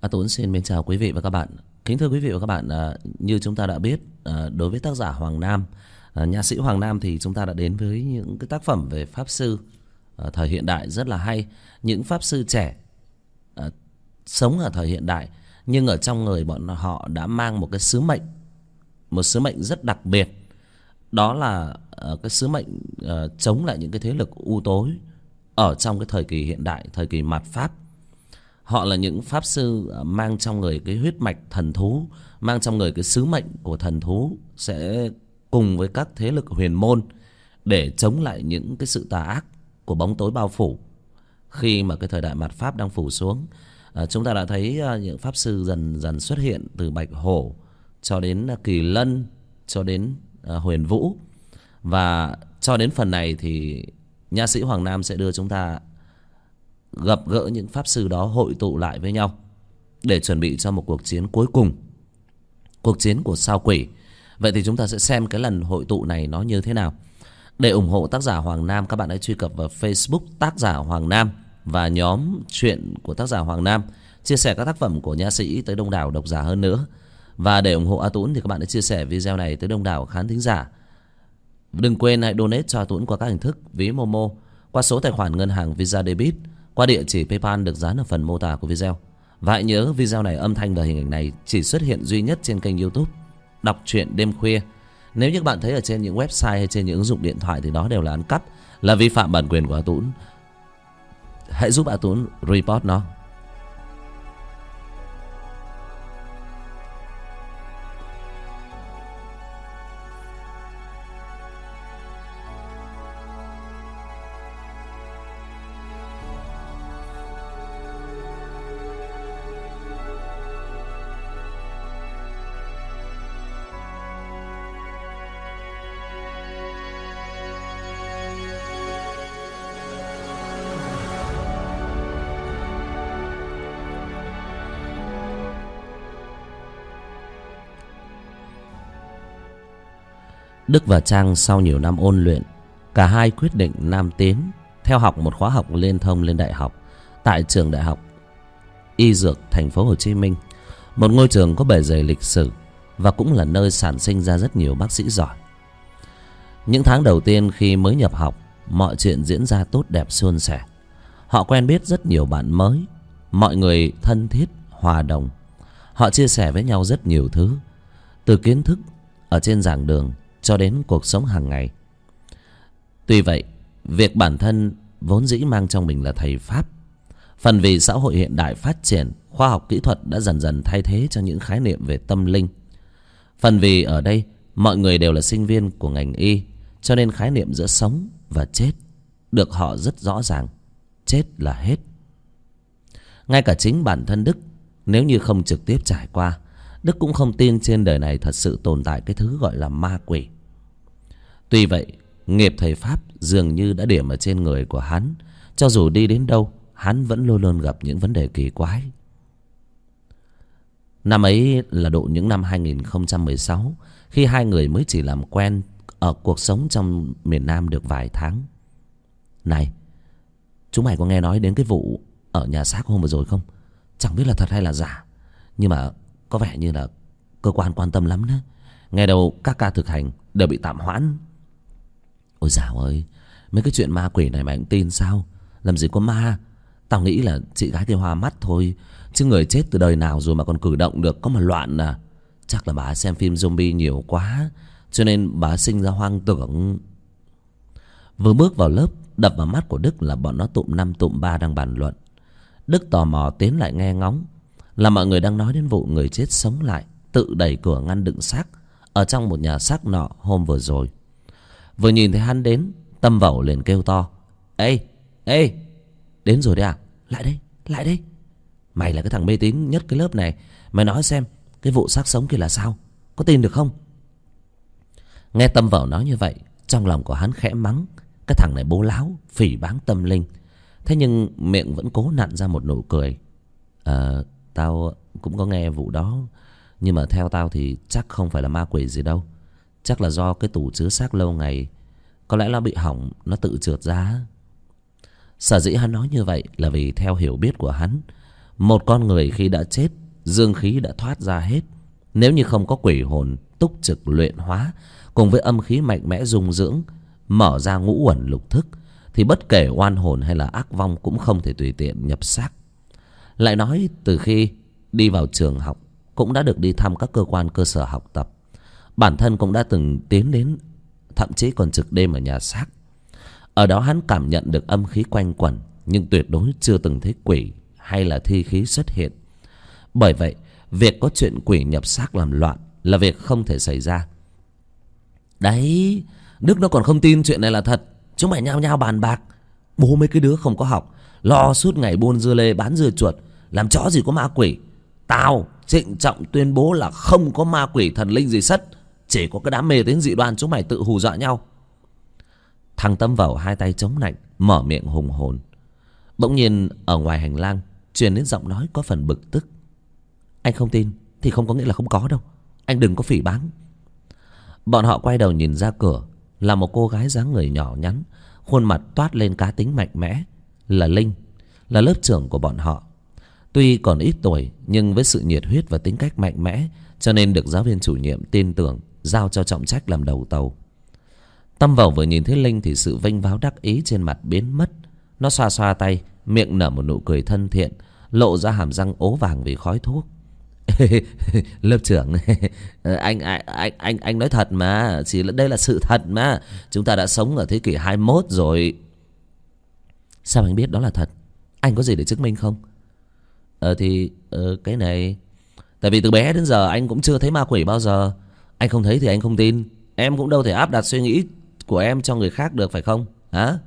A Tuấn xin mến chào quý vị và các bạn. Kính thưa quý vị và các bạn, à, như chúng ta đã biết, à, đối với tác giả Hoàng Nam, à, sĩ Hoàng Nam thì chúng ta đã đến với những cái tác phẩm về pháp sư à, thời hiện đại rất là hay. Những pháp sư trẻ à, sống ở thời hiện đại nhưng ở trong người bọn họ đã mang một cái sứ mệnh, một sứ mệnh rất đặc biệt. Đó là à, cái sứ mệnh à, chống lại những cái thế lực u tối ở trong cái thời kỳ hiện đại, thời kỳ mạt Pháp. Họ là những pháp sư à, mang trong người cái huyết mạch thần thú, mang trong người cái sứ mệnh của thần thú sẽ cùng với các thế lực huyền môn để chống lại những cái sự tà ác của bóng tối bao phủ. Khi mà cái thời đại mạt Pháp đang phủ xuống, à, chúng ta đã thấy à, những pháp sư dần dần xuất hiện từ Bạch Hổ cho đến à, Kỳ Lân cho đến à, Huyền Vũ. Và cho đến phần này thì nha sĩ Hoàng Nam sẽ đưa chúng ta gặp gỡ những pháp sư đó hội tụ lại với nhau để chuẩn bị cho một cuộc chiến cuối cùng. Cuộc chiến của sao quỷ. Vậy thì chúng ta sẽ xem cái lần hội tụ này nó như thế nào. Để ủng hộ tác giả Hoàng Nam, các bạn hãy truy cập vào Facebook tác giả Hoàng Nam và nhóm chuyện của tác giả Hoàng Nam. Chia sẻ các tác phẩm của nha sĩ tới đông đảo độc giả hơn nữa. Và để ủng hộ A Tuấn thì các bạn hãy chia sẻ video này tới đông đảo khán thính giả. Đừng quên hãy donate cho A Tuấn qua các hình thức ví Momo, qua số tài khoản ngân hàng Visa Debit qua địa chỉ PayPal được dán ở phần mô tả của video. Và hãy nhớ video này âm thanh và hình ảnh này chỉ xuất hiện duy nhất trên kênh YouTube Đọc truyện đêm khuya. Nếu như các bạn thấy ở trên những website hay trên những ứng dụng điện thoại thì đó đều là ăn cắp, là vi phạm bản quyền của A Tún. Hãy giúp A Tún report nó. Đức và Trang sau nhiều năm ôn luyện, cả hai quyết định nam tiến theo học một khóa học liên thông lên đại học tại trường đại học Y Dược thành phố Hồ Chí Minh, một ngôi trường có bề dày lịch sử và cũng là nơi sản sinh ra rất nhiều bác sĩ giỏi. Những tháng đầu tiên khi mới nhập học, mọi chuyện diễn ra tốt đẹp suôn sẻ. Họ quen biết rất nhiều bạn mới, mọi người thân thiết, hòa đồng. Họ chia sẻ với nhau rất nhiều thứ, từ kiến thức ở trên giảng đường cho đến cuộc sống hàng ngày. Tuy vậy, việc bản thân vốn dĩ mang trong mình là thầy Pháp. Phần vì xã hội hiện đại phát triển, khoa học kỹ thuật đã dần dần thay thế cho những khái niệm về tâm linh. Phần vì ở đây, mọi người đều là sinh viên của ngành y, cho nên khái niệm giữa sống và chết được họ rất rõ ràng. Chết là hết. Ngay cả chính bản thân Đức, nếu như không trực tiếp trải qua, Đức cũng không tin trên đời này thật sự tồn tại cái thứ gọi là ma quỷ. Tuy vậy, nghiệp thầy Pháp dường như đã điểm ở trên người của hắn. Cho dù đi đến đâu, hắn vẫn luôn luôn gặp những vấn đề kỳ quái. Năm ấy là độ những năm 2016, khi hai người mới chỉ làm quen ở cuộc sống trong miền Nam được vài tháng. Này, chúng mày có nghe nói đến cái vụ ở nhà xác hôm vừa rồi không? Chẳng biết là thật hay là giả. Nhưng mà có vẻ như là cơ quan quan tâm lắm đó Nghe đầu các ca thực hành đều bị tạm hoãn Ôi dào ơi, Mấy cái chuyện ma quỷ này mà cũng tin sao? Làm gì có ma? Tao nghĩ là chị gái thì hoa mắt thôi. Chứ người chết từ đời nào rồi mà còn cử động được, Có mà loạn à? Chắc là bà xem phim zombie nhiều quá, Cho nên bà sinh ra hoang tưởng. Vừa bước vào lớp, Đập vào mắt của Đức là bọn nó tụm năm tụm ba đang bàn luận. Đức tò mò tiến lại nghe ngóng, là mọi người đang nói đến vụ người chết sống lại, tự đẩy cửa ngăn đựng xác ở trong một nhà xác nọ hôm vừa rồi vừa nhìn thấy hắn đến, tâm vẩu liền kêu to. Ê ê, đến rồi đấy à? Lại đây lại đây. Mày là cái thằng mê tín nhất cái lớp này, mày nói xem, cái vụ xác sống kia là sao? Có tin được không? Nghe tâm vẩu nói như vậy, trong lòng của hắn khẽ mắng, cái thằng này bố láo, phỉ báng tâm linh. Thế nhưng miệng vẫn cố nặn ra một nụ cười. Ờ Tao cũng có nghe vụ đó, Nhưng mà theo tao thì chắc không phải là ma quỷ gì đâu. Chắc là do cái tủ chứa xác lâu ngày. Có lẽ nó bị hỏng, Nó tự trượt ra. Sở dĩ hắn nói như vậy Là vì theo hiểu biết của hắn, một con người khi đã chết, dương khí đã thoát ra hết. Nếu như không có quỷ hồn, túc trực luyện hóa, cùng với âm khí mạnh mẽ dung dưỡng, mở ra ngũ uẩn lục thức, thì bất kể oan hồn hay là ác vong cũng không thể tùy tiện nhập xác. Lại nói, từ khi đi vào trường học, cũng đã được đi thăm các cơ quan cơ sở học tập bản thân cũng đã từng tiến đến, thậm chí còn trực đêm ở nhà xác. Ở đó hắn cảm nhận được âm khí quanh quẩn, nhưng tuyệt đối chưa từng thấy quỷ hay là thi khí xuất hiện. Bởi vậy, việc có chuyện quỷ nhập xác làm loạn là việc không thể xảy ra. Đấy, đức nó còn không tin chuyện này là thật. Chúng mày nhao nhao bàn bạc. Bố mấy cái đứa không có học, lo suốt ngày buôn dưa lê bán dưa chuột, làm chó gì có ma quỷ. Tao, trịnh trọng tuyên bố là không có ma quỷ thần linh gì sất chỉ có cái đám mê tín dị đoan chúng mày tự hù dọa nhau. Thằng tâm vào hai tay chống lạnh mở miệng hùng hồn. Bỗng nhiên, ở ngoài hành lang, truyền đến giọng nói có phần bực tức. Anh không tin, thì không có nghĩa là không có đâu. Anh đừng có phỉ báng. Bọn họ quay đầu nhìn ra cửa, là một cô gái dáng người nhỏ nhắn, khuôn mặt toát lên cá tính mạnh mẽ, là linh, là lớp trưởng của bọn họ. Tuy còn ít tuổi, nhưng với sự nhiệt huyết và tính cách mạnh mẽ, cho nên được giáo viên chủ nhiệm tin tưởng giao cho trọng trách làm đầu tàu. Tâm vào vừa nhìn thấy linh thì sự vênh váo đắc ý trên mặt biến mất. Nó xoa xoa tay miệng nở một nụ cười thân thiện lộ ra hàm răng ố vàng vì khói thuốc. Lớp trưởng anh anh anh anh anh nói thật mà chỉ là đây là sự thật mà. Chúng ta đã sống ở thế kỷ 21 rồi. Sao anh biết đó là thật? Anh có gì để chứng minh không? Ờ thì ờ, cái này tại vì từ bé đến giờ anh cũng chưa thấy ma quỷ bao giờ anh không thấy thì anh không tin. Em cũng đâu thể áp đặt suy nghĩ của em cho người khác được, phải không? Hả?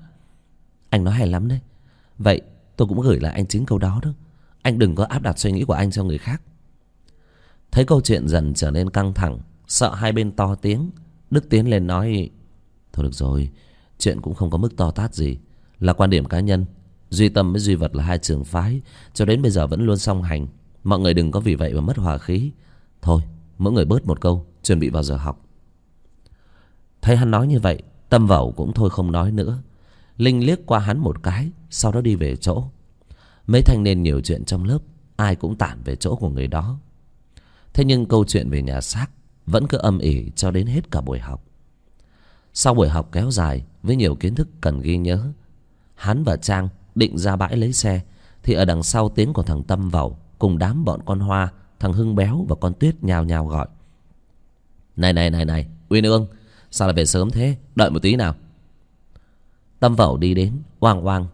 Anh nói hay lắm đấy. Vậy tôi cũng gửi lại anh chính câu đó đó. Anh đừng có áp đặt suy nghĩ của anh cho người khác. Thấy câu chuyện dần trở nên căng thẳng, sợ hai bên to tiếng, đức tiến lên nói, thôi được rồi, chuyện cũng không có mức to tát gì. Là quan điểm cá nhân, duy tâm với duy vật là hai trường phái, cho đến bây giờ vẫn luôn song hành. Mọi người đừng có vì vậy mà mất hòa khí. Thôi, mỗi người bớt một câu chuẩn bị vào giờ học. Thấy hắn nói như vậy, tâm vẩu cũng thôi không nói nữa. Linh liếc qua hắn một cái, sau đó đi về chỗ. Mấy thanh niên nhiều chuyện trong lớp, ai cũng tản về chỗ của người đó. Thế nhưng câu chuyện về nhà xác vẫn cứ âm ỉ cho đến hết cả buổi học. Sau buổi học kéo dài, với nhiều kiến thức cần ghi nhớ, hắn và trang định ra bãi lấy xe, thì ở đằng sau tiếng của thằng tâm vẩu cùng đám bọn con hoa, thằng hưng béo và con tuyết nhào nhào gọi này này này này uyên ương sao lại về sớm thế? Đợi một tí nào. Tâm vẩu đi đến, oang oang.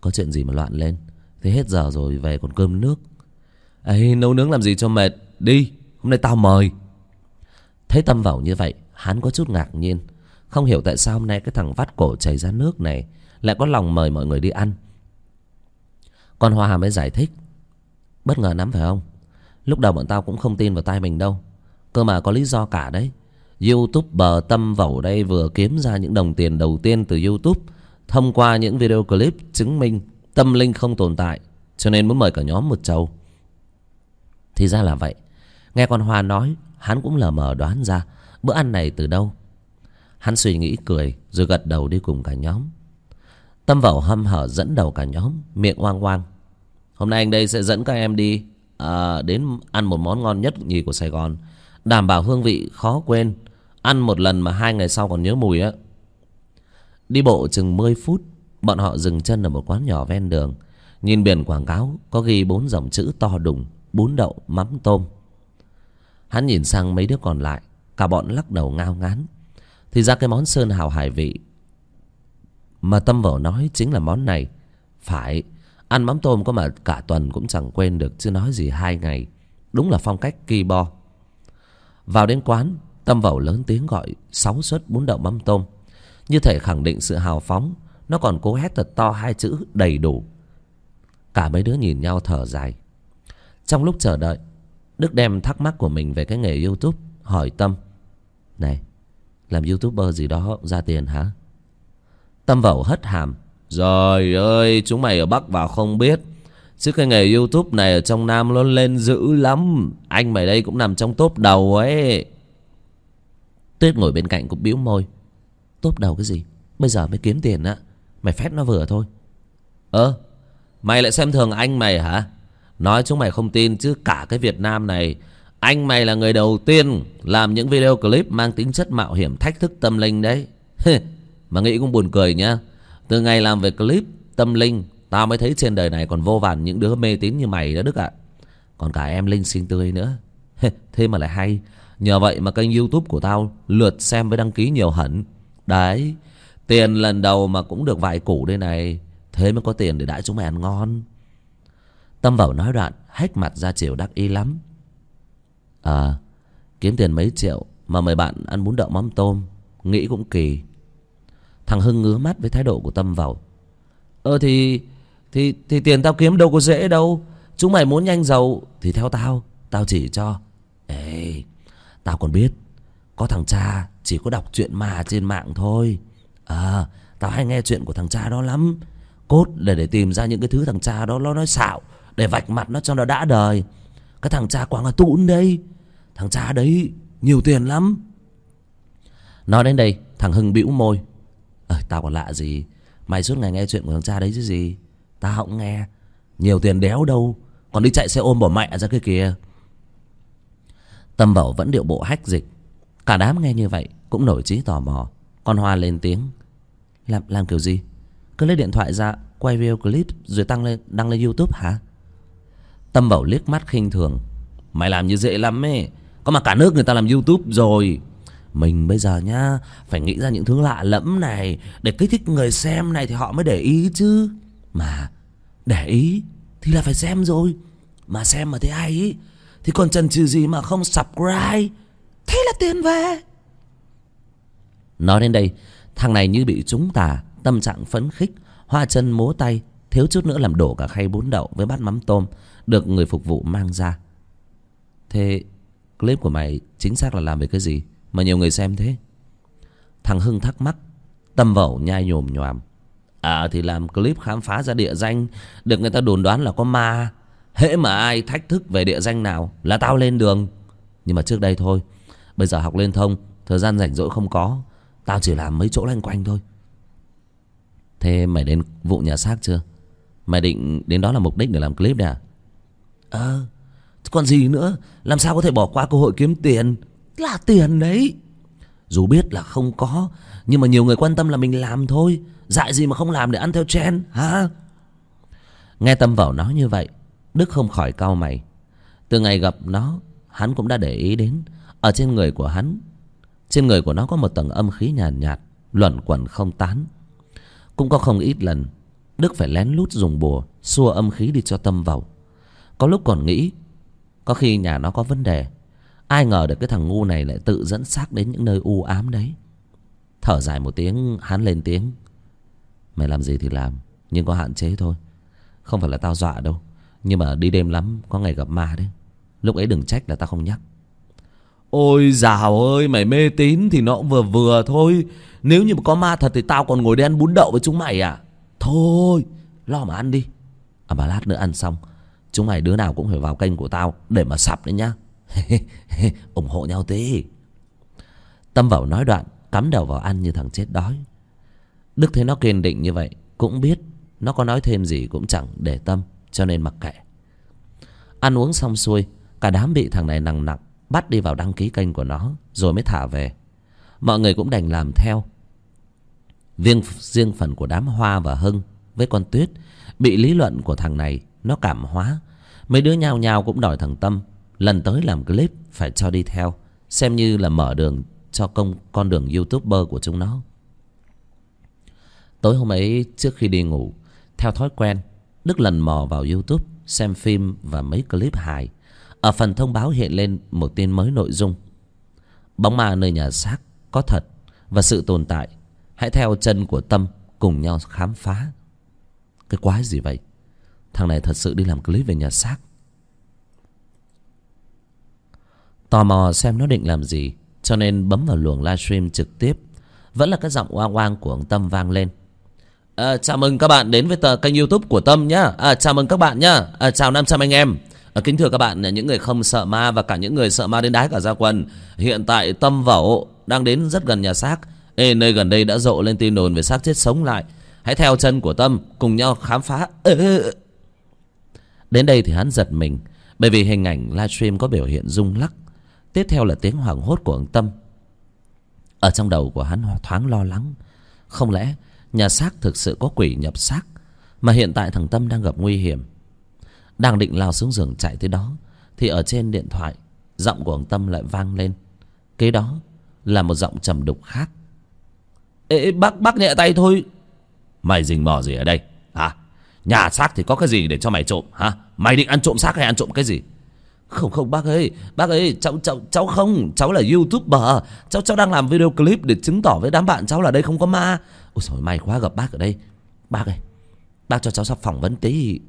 Có chuyện gì mà loạn lên? Thế hết giờ rồi, về còn cơm nước. Ấy nấu nướng làm gì cho mệt? Đi, hôm nay tao mời. Thấy tâm vẩu như vậy, hắn có chút ngạc nhiên. Không hiểu tại sao hôm nay cái thằng vắt cổ chảy ra nước này lại có lòng mời mọi người đi ăn. Con hoa mới giải thích. Bất ngờ lắm phải không? Lúc đầu bọn tao cũng không tin vào tai mình đâu cơ mà có lý do cả đấy. Youtuber tâm vẩu đây vừa kiếm ra những đồng tiền đầu tiên từ youtube thông qua những video clip chứng minh tâm linh không tồn tại cho nên muốn mời cả nhóm một trầu. Thì ra là vậy. Nghe con hoa nói hắn cũng lờ mờ đoán ra bữa ăn này từ đâu. Hắn suy nghĩ cười rồi gật đầu đi cùng cả nhóm. Tâm vẩu hâm hở dẫn đầu cả nhóm miệng oang oang. Hôm nay anh đây sẽ dẫn các em đi à, đến ăn một món ngon nhất nhì của sài gòn đảm bảo hương vị khó quên. Ăn một lần mà hai ngày sau còn nhớ mùi á. Đi bộ chừng mười phút, bọn họ dừng chân ở một quán nhỏ ven đường. Nhìn biển quảng cáo, có ghi bốn dòng chữ to đùng, bún đậu, mắm tôm. Hắn nhìn sang mấy đứa còn lại, cả bọn lắc đầu ngao ngán. Thì ra cái món sơn hào hải vị mà tâm vẩu nói chính là món này. Phải, ăn mắm tôm có mà cả tuần cũng chẳng quên được, chứ nói gì hai ngày. Đúng là phong cách kỳ bo vào đến quán, tâm vẩu lớn tiếng gọi sáu suất bún đậu mắm tôm. Như thể khẳng định sự hào phóng, nó còn cố hét thật to hai chữ đầy đủ. Cả mấy đứa nhìn nhau thở dài. Trong lúc chờ đợi, đức đem thắc mắc của mình về cái nghề youtube, hỏi tâm. Này, làm youtuber gì đó ra tiền hả? Tâm vẩu hất hàm. Rồi ơi, chúng mày ở bắc vào không biết chứ cái nghề youtube này ở trong nam nó lên dữ lắm. Anh mày đây cũng nằm trong top đầu ấy. Tuyết ngồi bên cạnh cũng bĩu môi. Top đầu cái gì? Bây giờ mới kiếm tiền á. Mày phép nó vừa thôi. Ơ, mày lại xem thường anh mày hả? Nói chúng mày không tin chứ cả cái Việt Nam này. Anh mày là người đầu tiên Làm những video clip mang tính chất mạo hiểm, thách thức tâm linh đấy. Mà nghĩ cũng buồn cười nhá. Từ ngày làm về clip tâm linh Tao mới thấy trên đời này còn vô vàn những đứa mê tín như mày đó Đức ạ. Còn cả em Linh xinh tươi nữa. Thế mà lại hay. Nhờ vậy mà kênh youtube của tao Lượt xem với đăng ký nhiều hẳn. Đấy, Tiền lần đầu mà cũng được vài củ đây này. Thế mới có tiền để đãi chúng mày ăn ngon. Tâm vào nói đoạn, Hách mặt ra chiều đắc ý lắm. À Kiếm tiền mấy triệu Mà mời bạn ăn bún đậu mắm tôm, Nghĩ cũng kỳ. Thằng Hưng ngứa mắt với thái độ của Tâm vào. Ờ thì thì thì tiền tao kiếm đâu có dễ đâu. Chúng mày muốn nhanh giàu Thì theo tao. Tao chỉ cho. Ê, Tao còn biết. Có thằng cha chỉ có đọc chuyện mà trên mạng thôi. À Tao hay nghe chuyện của thằng cha đó lắm. Cốt để để tìm ra những cái thứ thằng cha đó nó nói xạo, Để vạch mặt nó cho nó đã đời. Cái thằng cha quảng ở tụn đây Thằng cha đấy nhiều tiền lắm. Nói đến đây, Thằng Hưng bĩu môi. Ờ tao còn lạ gì? Mày suốt ngày nghe chuyện của thằng cha đấy chứ gì? Tao không nghe. Nhiều tiền đéo đâu. Còn đi chạy xe ôm bỏ mẹ ra cái kìa Tâm Bảo vẫn điệu bộ hách dịch. Cả đám nghe như vậy Cũng nổi trí tò mò. Con Hoa lên tiếng. Làm làm kiểu gì? Cứ lấy điện thoại ra, Quay video clip Rồi tăng lên, đăng lên youtube hả? Tâm Bảo liếc mắt khinh thường. Mày làm như dễ lắm ấy. Có mà cả nước người ta làm youtube rồi. Mình bây giờ nhá, Phải nghĩ ra những thứ lạ lẫm này. Để kích thích người xem này Thì họ mới để ý chứ. Mà, để ý, Thì là phải xem rồi. Mà xem mà thấy hay ý, Thì còn chần chừ gì mà không subscribe? Thế là tiền về. Nói đến đây, Thằng này như bị trúng tà Tâm trạng phấn khích, Hoa chân múa tay, Thiếu chút nữa làm đổ cả khay bún đậu với bát mắm tôm, Được người phục vụ mang ra. Thế, clip của mày chính xác là làm về cái gì Mà nhiều người xem thế? Thằng Hưng thắc mắc, Tâm vẩu nhai nhồm nhòm À thì làm clip khám phá ra địa danh, Được người ta đồn đoán là có ma. Hễ mà ai thách thức về địa danh nào Là tao lên đường. Nhưng mà trước đây thôi, Bây giờ học liên thông, Thời gian rảnh rỗi không có, Tao chỉ làm mấy chỗ loanh quanh thôi. Thế mày đến vụ nhà xác chưa? Mày định đến đó là mục đích để làm clip đấy à? Ờ Còn gì nữa? Làm sao có thể bỏ qua cơ hội kiếm tiền? Là tiền đấy. Dù biết là không có, Nhưng mà nhiều người quan tâm là mình làm thôi. Dại gì mà không làm để ăn theo trend hả? Nghe Tâm vào nói như vậy Đức không khỏi cau mày. Từ ngày gặp nó Hắn cũng đã để ý đến. Ở trên người của hắn Trên người của nó có một tầng âm khí nhàn nhạt, nhạt Luẩn quẩn không tán. Cũng có không ít lần Đức phải lén lút dùng bùa Xua âm khí đi cho Tâm vào Có lúc còn nghĩ Có khi nhà nó có vấn đề Ai ngờ được cái thằng ngu này lại tự dẫn xác đến những nơi u ám đấy. Thở dài một tiếng Hắn lên tiếng. Mày làm gì thì làm Nhưng có hạn chế thôi. Không phải là tao dọa đâu Nhưng mà đi đêm lắm Có ngày gặp ma đấy. Lúc ấy đừng trách là tao không nhắc. Ôi dào ơi mày mê tín thì nó cũng vừa vừa thôi. Nếu như mà có ma thật thì tao còn ngồi đi ăn bún đậu với chúng mày à? Thôi lo mà ăn đi. À mà lát nữa ăn xong Chúng mày đứa nào cũng phải vào kênh của tao Để mà sập đấy nhá. Ủng hộ nhau tí. Tâm vào nói đoạn Cắm đầu vào ăn như thằng chết đói Đức thấy nó kiên định như vậy Cũng biết nó có nói thêm gì cũng chẳng để tâm Cho nên mặc kệ. Ăn uống xong xuôi Cả đám bị thằng này nặng nặc Bắt đi vào đăng ký kênh của nó Rồi mới thả về. Mọi người cũng đành làm theo. Riêng, riêng phần của đám Hoa và Hưng Với con Tuyết Bị lý luận của thằng này Nó cảm hóa. Mấy đứa nhao nhao cũng đòi thằng Tâm Lần tới làm clip phải cho đi theo Xem như là mở đường cho công con đường youtuber của chúng nó. Tối hôm ấy, trước khi đi ngủ, Theo thói quen, Đức lần mò vào youtube Xem phim và mấy clip hài. Ở phần thông báo hiện lên một tin mới nội dung. Bóng ma nơi nhà xác Có thật Và sự tồn tại. Hãy theo chân của Tâm Cùng nhau khám phá. Cái quái gì vậy? Thằng này thật sự đi làm clip về nhà xác. Tò mò xem nó định làm gì, Cho nên bấm vào luồng livestream trực tiếp. Vẫn là cái giọng oang oang của ông Tâm vang lên à, Chào mừng các bạn đến với tờ kênh youtube của Tâm nhá. À, Chào mừng các bạn nhá. À, Chào 500 anh em. À, Kính thưa các bạn Những người không sợ ma và cả những người sợ ma đến đái cả gia quần Hiện tại Tâm và Vẩu đang đến rất gần nhà xác. Ê, Nơi gần đây đã rộ lên tin đồn về xác chết sống lại. Hãy theo chân của Tâm Cùng nhau khám phá. Đến đây thì hắn giật mình bởi vì hình ảnh livestream có biểu hiện rung lắc. Tiếp theo là tiếng hoảng hốt của ông tâm. Ở trong đầu của hắn thoáng lo lắng. Không lẽ nhà xác thực sự có quỷ nhập xác, mà hiện tại thằng tâm đang gặp nguy hiểm. Đang định lao xuống giường chạy tới đó, thì ở trên điện thoại, giọng của ông tâm lại vang lên. Kế đó là một giọng trầm đục khác. Ê bác bác nhẹ tay thôi. Mày rình mò gì ở đây? Hả? Nhà xác thì có cái gì để cho mày trộm, hả? Mày định ăn trộm xác hay ăn trộm cái gì? Không không, bác ơi bác ơi, cháu cháu cháu không, cháu là youtuber, cháu cháu đang làm video clip để chứng tỏ với đám bạn cháu là đây không có ma ôi trời may quá gặp bác ở đây. Bác ơi, bác cho cháu sắp phỏng vấn tí.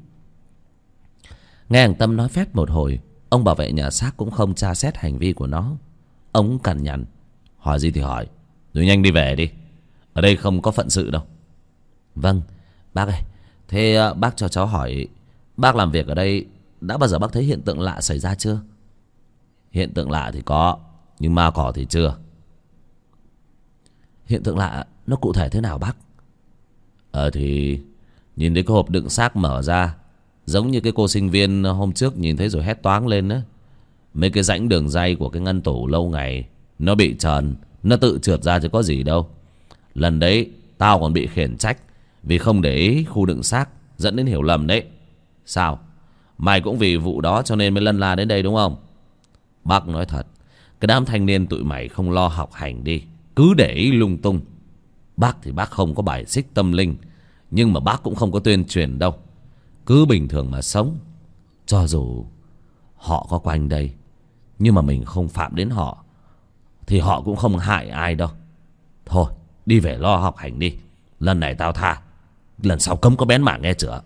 Nghe thằng tâm nói phét một hồi, ông bảo vệ nhà xác cũng không tra xét hành vi của nó. Ông cằn nhằn, hỏi gì thì hỏi, rồi nhanh đi về đi. Ở đây không có phận sự đâu. Vâng bác ơi, thế ờ, bác cho cháu hỏi, bác làm việc ở đây, đã bao giờ bác thấy hiện tượng lạ xảy ra chưa? Hiện tượng lạ thì có, nhưng ma cỏ thì chưa. Hiện tượng lạ nó cụ thể thế nào, bác? Ờ thì nhìn thấy cái hộp đựng xác mở ra, giống như cái cô sinh viên hôm trước nhìn thấy rồi hét toáng lên đó mấy cái rãnh đường dây của cái ngăn tủ lâu ngày, nó bị trần nó tự trượt ra chứ có gì đâu. Lần đấy, tao còn bị khiển trách vì không để ý khu đựng xác, dẫn đến hiểu lầm đấy. Sao? Mày cũng vì vụ đó cho nên mới lân la đến đây đúng không? Bác nói thật, cái đám thanh niên tụi mày không lo học hành đi, cứ để ý lung tung bác thì bác không có bài xích tâm linh, nhưng mà bác cũng không có tuyên truyền đâu. Cứ bình thường mà sống, cho dù họ có quanh đây, nhưng mà mình không phạm đến họ, thì họ cũng không hại ai đâu. Thôi, đi về lo học hành đi, lần này tao tha, lần sau cấm có bén mảng nghe chửa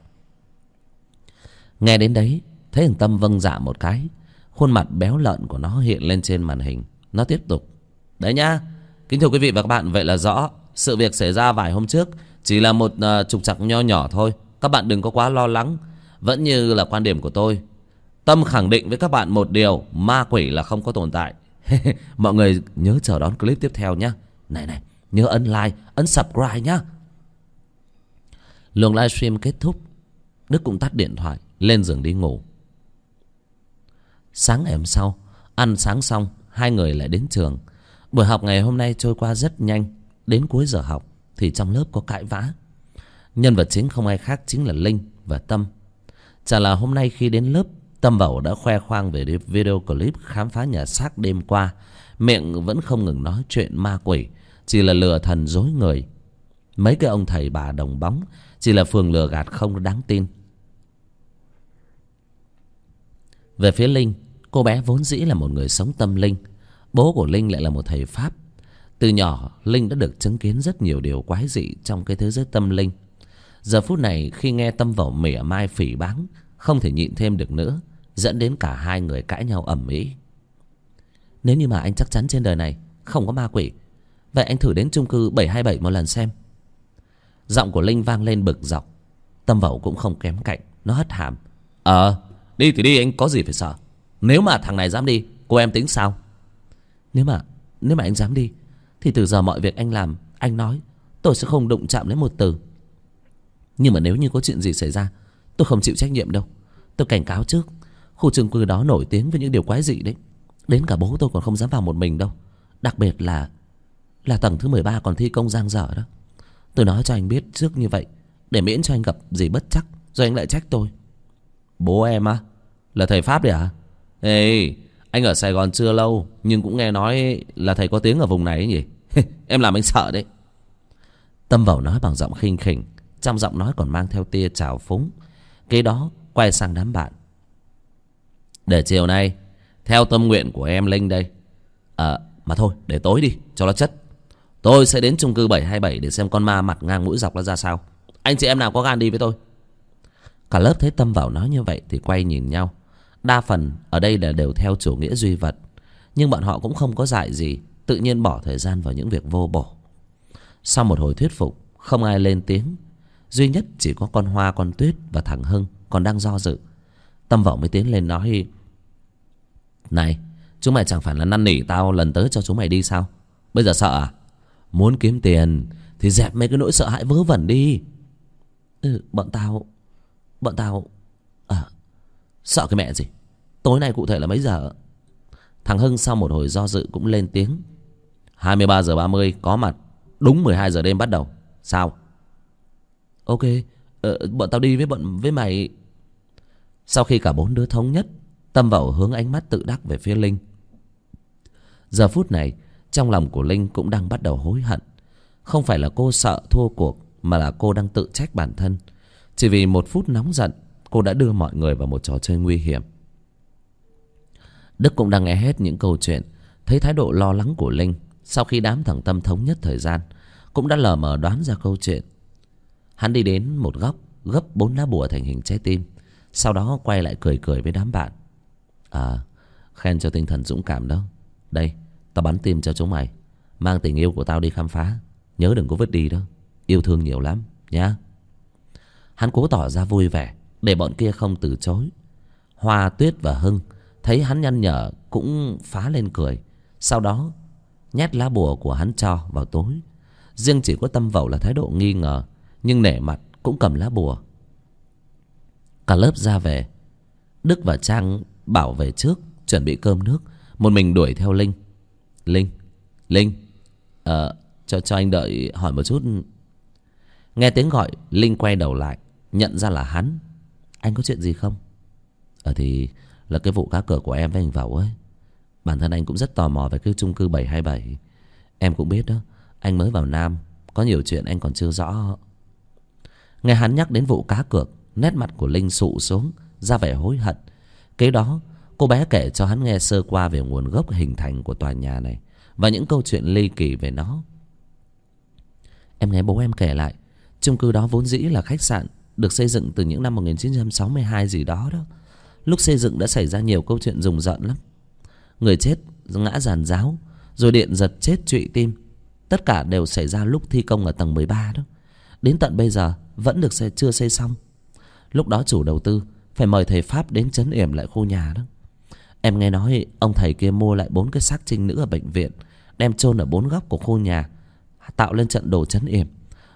nghe đến đấy, thấy thằng tâm vâng dạ một cái, khuôn mặt béo lợn của nó hiện lên trên màn hình. Nó tiếp tục, đấy nhá, kính thưa quý vị và các bạn, vậy là rõ sự việc xảy ra vài hôm trước chỉ là một uh, trục trặc nho nhỏ thôi. Các bạn đừng có quá lo lắng vẫn như là quan điểm của tôi. Tâm khẳng định với các bạn một điều ma quỷ là không có tồn tại. Mọi người nhớ chờ đón clip tiếp theo nhé này này nhớ ấn like ấn subscribe nhá. Luồng livestream kết thúc. Đức cũng tắt điện thoại lên giường đi ngủ. Sáng ngày hôm sau ăn sáng xong hai người lại đến trường. Buổi học ngày hôm nay trôi qua rất nhanh đến cuối giờ học thì trong lớp có cãi vã. Nhân vật chính không ai khác chính là linh và tâm. Chả là hôm nay khi đến lớp, tâm bảo đã khoe khoang về video clip khám phá nhà xác đêm qua. Miệng vẫn không ngừng nói chuyện ma quỷ, chỉ là lừa thần dối người. Mấy cái ông thầy bà đồng bóng, chỉ là phường lừa gạt không đáng tin. Về phía linh, cô bé vốn dĩ là một người sống tâm linh. Bố của linh lại là một thầy pháp từ nhỏ, linh đã được chứng kiến rất nhiều điều quái dị trong cái thế giới tâm linh. Giờ phút này, khi nghe tâm vào mỉa mai phỉ báng, không thể nhịn thêm được nữa, dẫn đến cả hai người cãi nhau ầm ĩ. Nếu như mà anh chắc chắn trên đời này, không có ma quỷ, vậy anh thử đến chung cư bảy hai bảy một lần xem. Giọng của linh vang lên bực dọc. Tâm vẩu cũng không kém cạnh, nó hất hàm. Ờ đi thì đi, anh có gì phải sợ? Nếu mà thằng này dám đi, cô em tính sao? Nếu mà nếu mà anh dám đi thì từ giờ mọi việc anh làm, anh nói, tôi sẽ không đụng chạm đến một từ. Nhưng mà nếu như có chuyện gì xảy ra, tôi không chịu trách nhiệm đâu. Tôi cảnh cáo trước, khu chung cư đó nổi tiếng với những điều quái dị đấy. Đến cả bố tôi còn không dám vào một mình đâu. Đặc biệt là là tầng thứ mười ba còn thi công giang dở đó. Tôi nói cho anh biết trước như vậy, để miễn cho anh gặp gì bất chắc, rồi anh lại trách tôi. Bố em á? Là thầy pháp đấy à ê, anh ở sài gòn chưa lâu, nhưng cũng nghe nói là thầy có tiếng ở vùng này ấy nhỉ? em làm anh sợ đấy. Tâm vào nói bằng giọng khinh khỉnh, trong giọng nói còn mang theo tia trào phúng. Kế đó, quay sang đám bạn. Để chiều nay, theo tâm nguyện của em linh đây. À mà thôi, để tối đi, cho nó chất. Tôi sẽ đến chung cư bảy hai bảy để xem con ma mặt ngang mũi dọc nó ra sao. Anh chị em nào có gan đi với tôi. Cả lớp thấy tâm vào nói như vậy thì quay nhìn nhau. Đa phần ở đây là đều theo chủ nghĩa duy vật, nhưng bọn họ cũng không có dại gì tự nhiên bỏ thời gian vào những việc vô bổ. Sau một hồi thuyết phục, không ai lên tiếng. Duy nhất chỉ có con hoa, con tuyết và thằng hưng còn đang do dự. Tâm vọng mới tiến lên nói, này, chúng mày chẳng phải là năn nỉ tao lần tới cho chúng mày đi sao? Bây giờ sợ à? Muốn kiếm tiền thì dẹp mấy cái nỗi sợ hãi vớ vẩn đi. Ừ bọn tao bọn tao à Sợ cái mẹ gì? Tối nay cụ thể là mấy giờ? Thằng Hưng sau một hồi do dự cũng lên tiếng. 23 giờ 30 có mặt. Đúng 12 giờ đêm bắt đầu. Sao? Ok ờ, Bọn tao đi với bọn với mày. Sau khi cả bốn đứa thống nhất Tâm vào hướng ánh mắt tự đắc về phía Linh. Giờ phút này Trong lòng của Linh cũng đang bắt đầu hối hận. Không phải là cô sợ thua cuộc Mà là cô đang tự trách bản thân. Chỉ vì một phút nóng giận Cô đã đưa mọi người vào một trò chơi nguy hiểm. Đức cũng đang nghe hết những câu chuyện Thấy thái độ lo lắng của Linh. Sau khi đám thằng Tâm thống nhất thời gian, Cũng đã lờ mờ đoán ra câu chuyện. Hắn đi đến một góc Gấp bốn lá bùa thành hình trái tim, Sau đó quay lại cười cười với đám bạn. À Khen cho tinh thần dũng cảm đó. Đây, Tao bắn tim cho chúng mày. Mang tình yêu của tao đi khám phá. Nhớ đừng có vứt đi đó. Yêu thương nhiều lắm, Nhá. Hắn cố tỏ ra vui vẻ, Để bọn kia không từ chối. Hoa Tuyết và Hưng Thấy hắn nhăn nhở Cũng phá lên cười. Sau đó Nhét lá bùa của hắn cho vào tối Riêng chỉ có tâm vậu là thái độ nghi ngờ Nhưng nể mặt cũng cầm lá bùa. Cả lớp ra về. Đức và Trang bảo về trước Chuẩn bị cơm nước. Một mình đuổi theo Linh. Linh Linh Ờ cho, cho anh đợi hỏi một chút. Nghe tiếng gọi Linh quay đầu lại Nhận ra là hắn. Anh có chuyện gì không? Ờ thì là cái vụ cá cược của em với anh Vẩu ấy. Bản thân anh cũng rất tò mò về cái chung cư 727 Em cũng biết đó, Anh mới vào Nam, Có nhiều chuyện anh còn chưa rõ. Nghe hắn nhắc đến vụ cá cược, Nét mặt của Linh sụ xuống, Ra vẻ hối hận. Kế đó, cô bé kể cho hắn nghe sơ qua Về nguồn gốc hình thành của tòa nhà này Và những câu chuyện ly kỳ về nó. Em nghe bố em kể lại, chung cư đó vốn dĩ là khách sạn, Được xây dựng từ những năm 1962 gì đó đó. Lúc xây dựng đã xảy ra nhiều câu chuyện rùng rợn lắm. Người chết ngã giàn giáo Rồi điện giật chết trụy tim. Tất cả đều xảy ra lúc thi công ở tầng 13 đó. Đến tận bây giờ Vẫn được xây, chưa xây xong. Lúc đó chủ đầu tư Phải mời thầy Pháp đến chấn yểm lại khu nhà đó. Em nghe nói ông thầy kia mua lại bốn cái xác trinh nữ ở bệnh viện Đem chôn ở bốn góc của khu nhà Tạo lên trận đồ chấn yểm.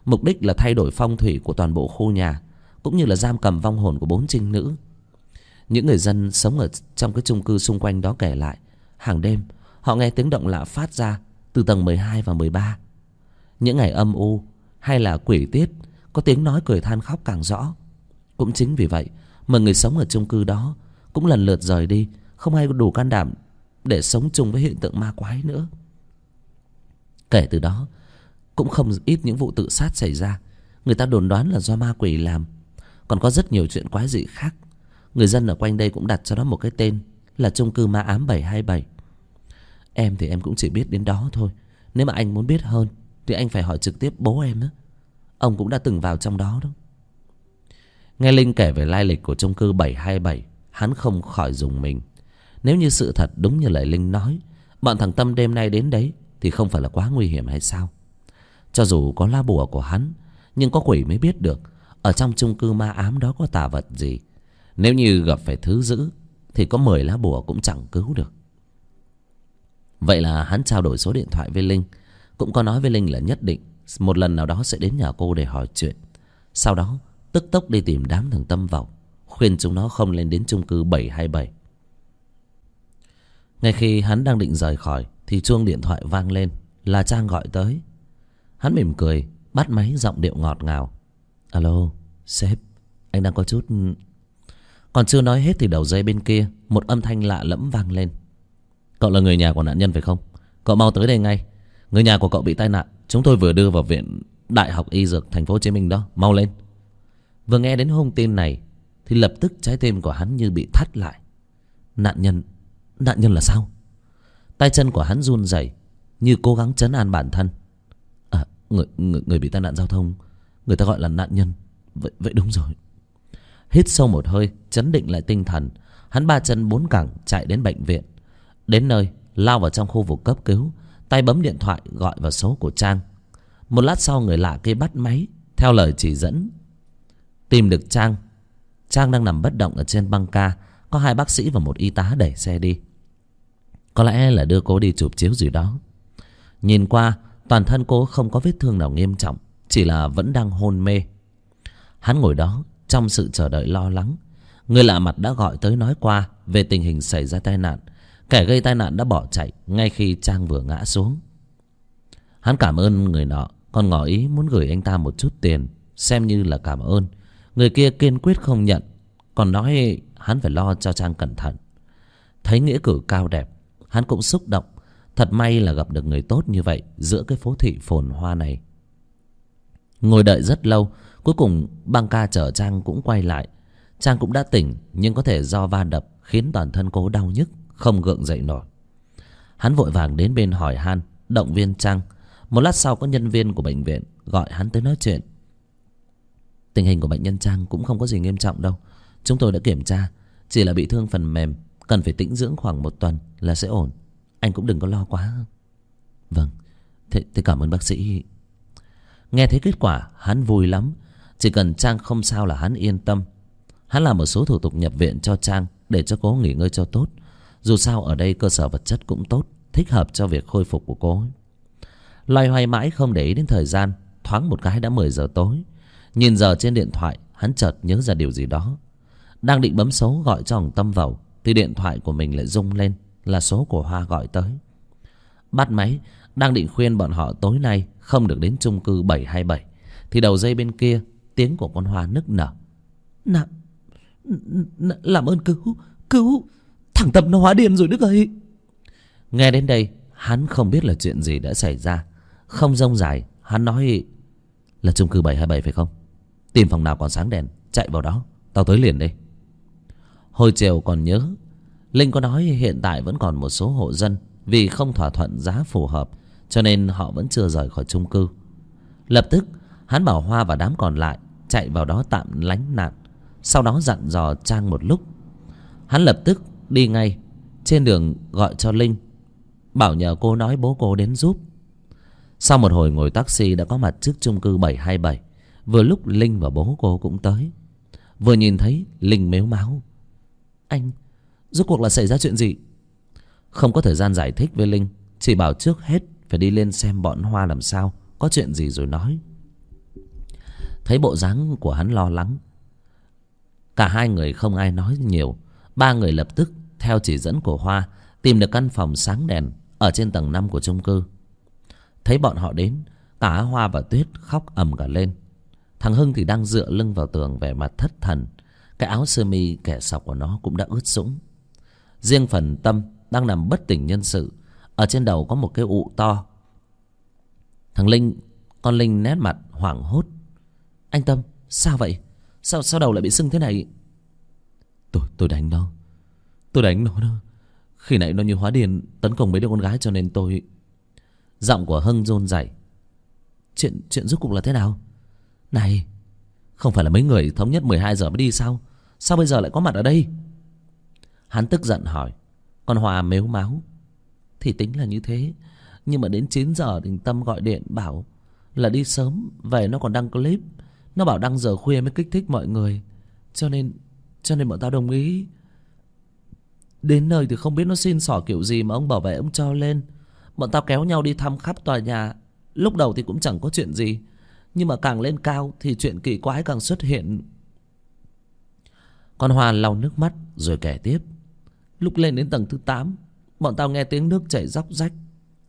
Mục đích là thay đổi phong thủy của toàn bộ khu nhà Cũng như là giam cầm vong hồn của bốn trinh nữ. Những người dân sống ở trong cái chung cư xung quanh đó kể lại Hàng đêm, họ nghe tiếng động lạ phát ra Từ tầng 12 và 13 Những ngày âm u hay là quỷ tiết, Có tiếng nói cười than khóc càng rõ. Cũng chính vì vậy Mà người sống ở chung cư đó Cũng lần lượt rời đi, Không ai đủ can đảm Để sống chung với hiện tượng ma quái nữa. Kể từ đó, Cũng không ít những vụ tự sát xảy ra. Người ta đồn đoán là do ma quỷ làm. Còn có rất nhiều chuyện quái dị khác. Người dân ở quanh đây cũng đặt cho nó một cái tên là chung cư ma ám 727 Em thì em cũng chỉ biết đến đó thôi. Nếu mà anh muốn biết hơn, Thì anh phải hỏi trực tiếp bố em đó Ông cũng đã từng vào trong đó đó. Nghe Linh kể về lai lịch của chung cư 727 Hắn không khỏi dùng mình. Nếu như sự thật đúng như lời Linh nói, Bọn thằng Tâm đêm nay đến đấy Thì không phải là quá nguy hiểm hay sao? Cho dù có lá bùa của hắn, Nhưng có quỷ mới biết được, Ở trong chung cư ma ám đó có tà vật gì? Nếu như gặp phải thứ dữ thì có 10 lá bùa cũng chẳng cứu được. Vậy là hắn trao đổi số điện thoại với Linh, Cũng có nói với Linh là nhất định Một lần nào đó sẽ đến nhà cô để hỏi chuyện. Sau đó, tức tốc đi tìm đám thằng Tâm vào Khuyên chúng nó không lên đến chung cư 727 Ngay khi hắn đang định rời khỏi, Thì chuông điện thoại vang lên, Là Trang gọi tới. Hắn mỉm cười, Bắt máy giọng điệu ngọt ngào. Alo, sếp, Anh đang có chút còn chưa nói hết thì đầu dây bên kia Một âm thanh lạ lẫm vang lên. Cậu là người nhà của nạn nhân phải không? Cậu mau tới đây ngay. Người nhà của cậu bị tai nạn. Chúng tôi vừa đưa vào viện Đại học Y Dược thành phố Hồ Chí Minh đó. Mau lên. Vừa nghe đến thông tin này Thì lập tức trái tim của hắn như bị thắt lại. Nạn nhân Nạn nhân là sao? Tay chân của hắn run rẩy Như cố gắng chấn an bản thân. À người, người, người bị tai nạn giao thông Người ta gọi là nạn nhân. Vậy, vậy đúng rồi. Hít sâu một hơi, Chấn định lại tinh thần. Hắn ba chân bốn cẳng chạy đến bệnh viện. Đến nơi, lao vào trong khu vực cấp cứu, Tay bấm điện thoại gọi vào số của Trang. Một lát sau người lạ kia bắt máy, Theo lời chỉ dẫn. Tìm được Trang. Trang đang nằm bất động ở trên băng ca, Có hai bác sĩ và một y tá đẩy xe đi. Có lẽ là đưa cô đi chụp chiếu gì đó. Nhìn qua, Toàn thân cô không có vết thương nào nghiêm trọng, Chỉ là vẫn đang hôn mê. Hắn ngồi đó trong sự chờ đợi lo lắng, người lạ mặt đã gọi tới nói qua về tình hình xảy ra tai nạn. Kẻ gây tai nạn đã bỏ chạy ngay khi trang vừa ngã xuống. Hắn cảm ơn người nọ, còn ngỏ ý muốn gửi anh ta một chút tiền, xem như là cảm ơn. Người kia kiên quyết không nhận, còn nói hắn phải lo cho trang cẩn thận. Thấy nghĩa cử cao đẹp, hắn cũng xúc động. Thật may là gặp được người tốt như vậy giữa cái phố thị phồn hoa này. Ngồi đợi rất lâu cuối cùng băng ca chở trang cũng quay lại. Trang cũng đã tỉnh nhưng có thể do va đập khiến toàn thân cố đau nhức không gượng dậy nổi. Hắn vội vàng đến bên hỏi han động viên trang. Một lát sau có nhân viên của bệnh viện gọi hắn tới nói chuyện. Tình hình của bệnh nhân trang cũng không có gì nghiêm trọng đâu. Chúng tôi đã kiểm tra chỉ là bị thương phần mềm cần phải tĩnh dưỡng khoảng một tuần là sẽ ổn. Anh cũng đừng có lo quá. Vâng thế, thế cảm ơn bác sĩ. Nghe thấy kết quả hắn vui lắm chỉ cần trang không sao là hắn yên tâm. Hắn làm một số thủ tục nhập viện cho trang để cho cô nghỉ ngơi cho tốt. Dù sao ở đây cơ sở vật chất cũng tốt, thích hợp cho việc khôi phục của cô loay hoay mãi không để ý đến thời gian, thoáng một cái đã mười giờ tối. Nhìn giờ trên điện thoại, hắn chợt nhớ ra điều gì đó. Đang định bấm số gọi cho hồng tâm vào thì điện thoại của mình lại rung lên, là số của hoa gọi tới. Bắt máy, đang định khuyên bọn họ tối nay không được đến chung cư bảy hai bảy, thì đầu dây bên kia tiếng của con hoa nức nở. Nặng làm ơn cứu cứu thằng tâm nó hóa điên rồi đức ơi. Nghe đến đây hắn không biết là chuyện gì đã xảy ra. Không rông dài hắn nói là chung cư bảy hai bảy phải không? Tìm phòng nào còn sáng đèn chạy vào đó tao tới liền đây hồi chiều còn nhớ linh có nói hiện tại vẫn còn một số hộ dân vì không thỏa thuận giá phù hợp cho nên họ vẫn chưa rời khỏi chung cư. Lập tức hắn bảo hoa và đám còn lại chạy vào đó tạm lánh nạn. Sau đó dặn dò trang một lúc. Hắn lập tức đi ngay, trên đường gọi cho linh, bảo nhờ cô nói bố cô đến giúp. Sau một hồi ngồi taxi đã có mặt trước chung cư bảy hai bảy, vừa lúc linh và bố cô cũng tới. Vừa nhìn thấy, linh mếu máu. Anh, rốt cuộc là xảy ra chuyện gì? Không có thời gian giải thích với linh, chỉ bảo trước hết phải đi lên xem bọn hoa làm sao, có chuyện gì rồi nói thấy bộ dáng của hắn lo lắng. Cả hai người không ai nói nhiều. Ba người lập tức, theo chỉ dẫn của hoa, tìm được căn phòng sáng đèn ở trên tầng năm của chung cư. Thấy bọn họ đến, cả hoa và tuyết khóc ầm cả lên. Thằng hưng thì đang dựa lưng vào tường vẻ mặt thất thần. Cái áo sơ mi, kẻ sọc của nó cũng đã ướt sũng. Riêng phần tâm đang nằm bất tỉnh nhân sự. Ở trên đầu có một cái ụ to. Thằng linh, con linh nét mặt hoảng hốt anh tâm sao vậy? Sao sao đầu lại bị sưng thế này? Tôi tôi đánh nó. Tôi đánh nó đó. Khi nãy nó như hóa điên tấn công mấy đứa con gái cho nên tôi giọng của hưng rôn rẩy. Chuyện chuyện rốt cuộc là thế nào? Này không phải là mấy người thống nhất mười hai giờ mới đi sao? Sao bây giờ lại có mặt ở đây? Hắn tức giận hỏi. Con hòa mếu máu. Thì tính là như thế. Nhưng mà đến chín giờ thì tâm gọi điện bảo là đi sớm về nó còn đăng clip nó bảo đang giờ khuya mới kích thích mọi người. Cho nên cho nên bọn tao đồng ý. Đến nơi thì không biết nó xin xỏ kiểu gì mà ông bảo vệ ông cho lên. Bọn tao kéo nhau đi thăm khắp tòa nhà. Lúc đầu thì cũng chẳng có chuyện gì. Nhưng mà càng lên cao thì chuyện kỳ quái càng xuất hiện. Con hoa lau nước mắt rồi kể tiếp. Lúc lên đến tầng thứ tám, bọn tao nghe tiếng nước chảy róc rách.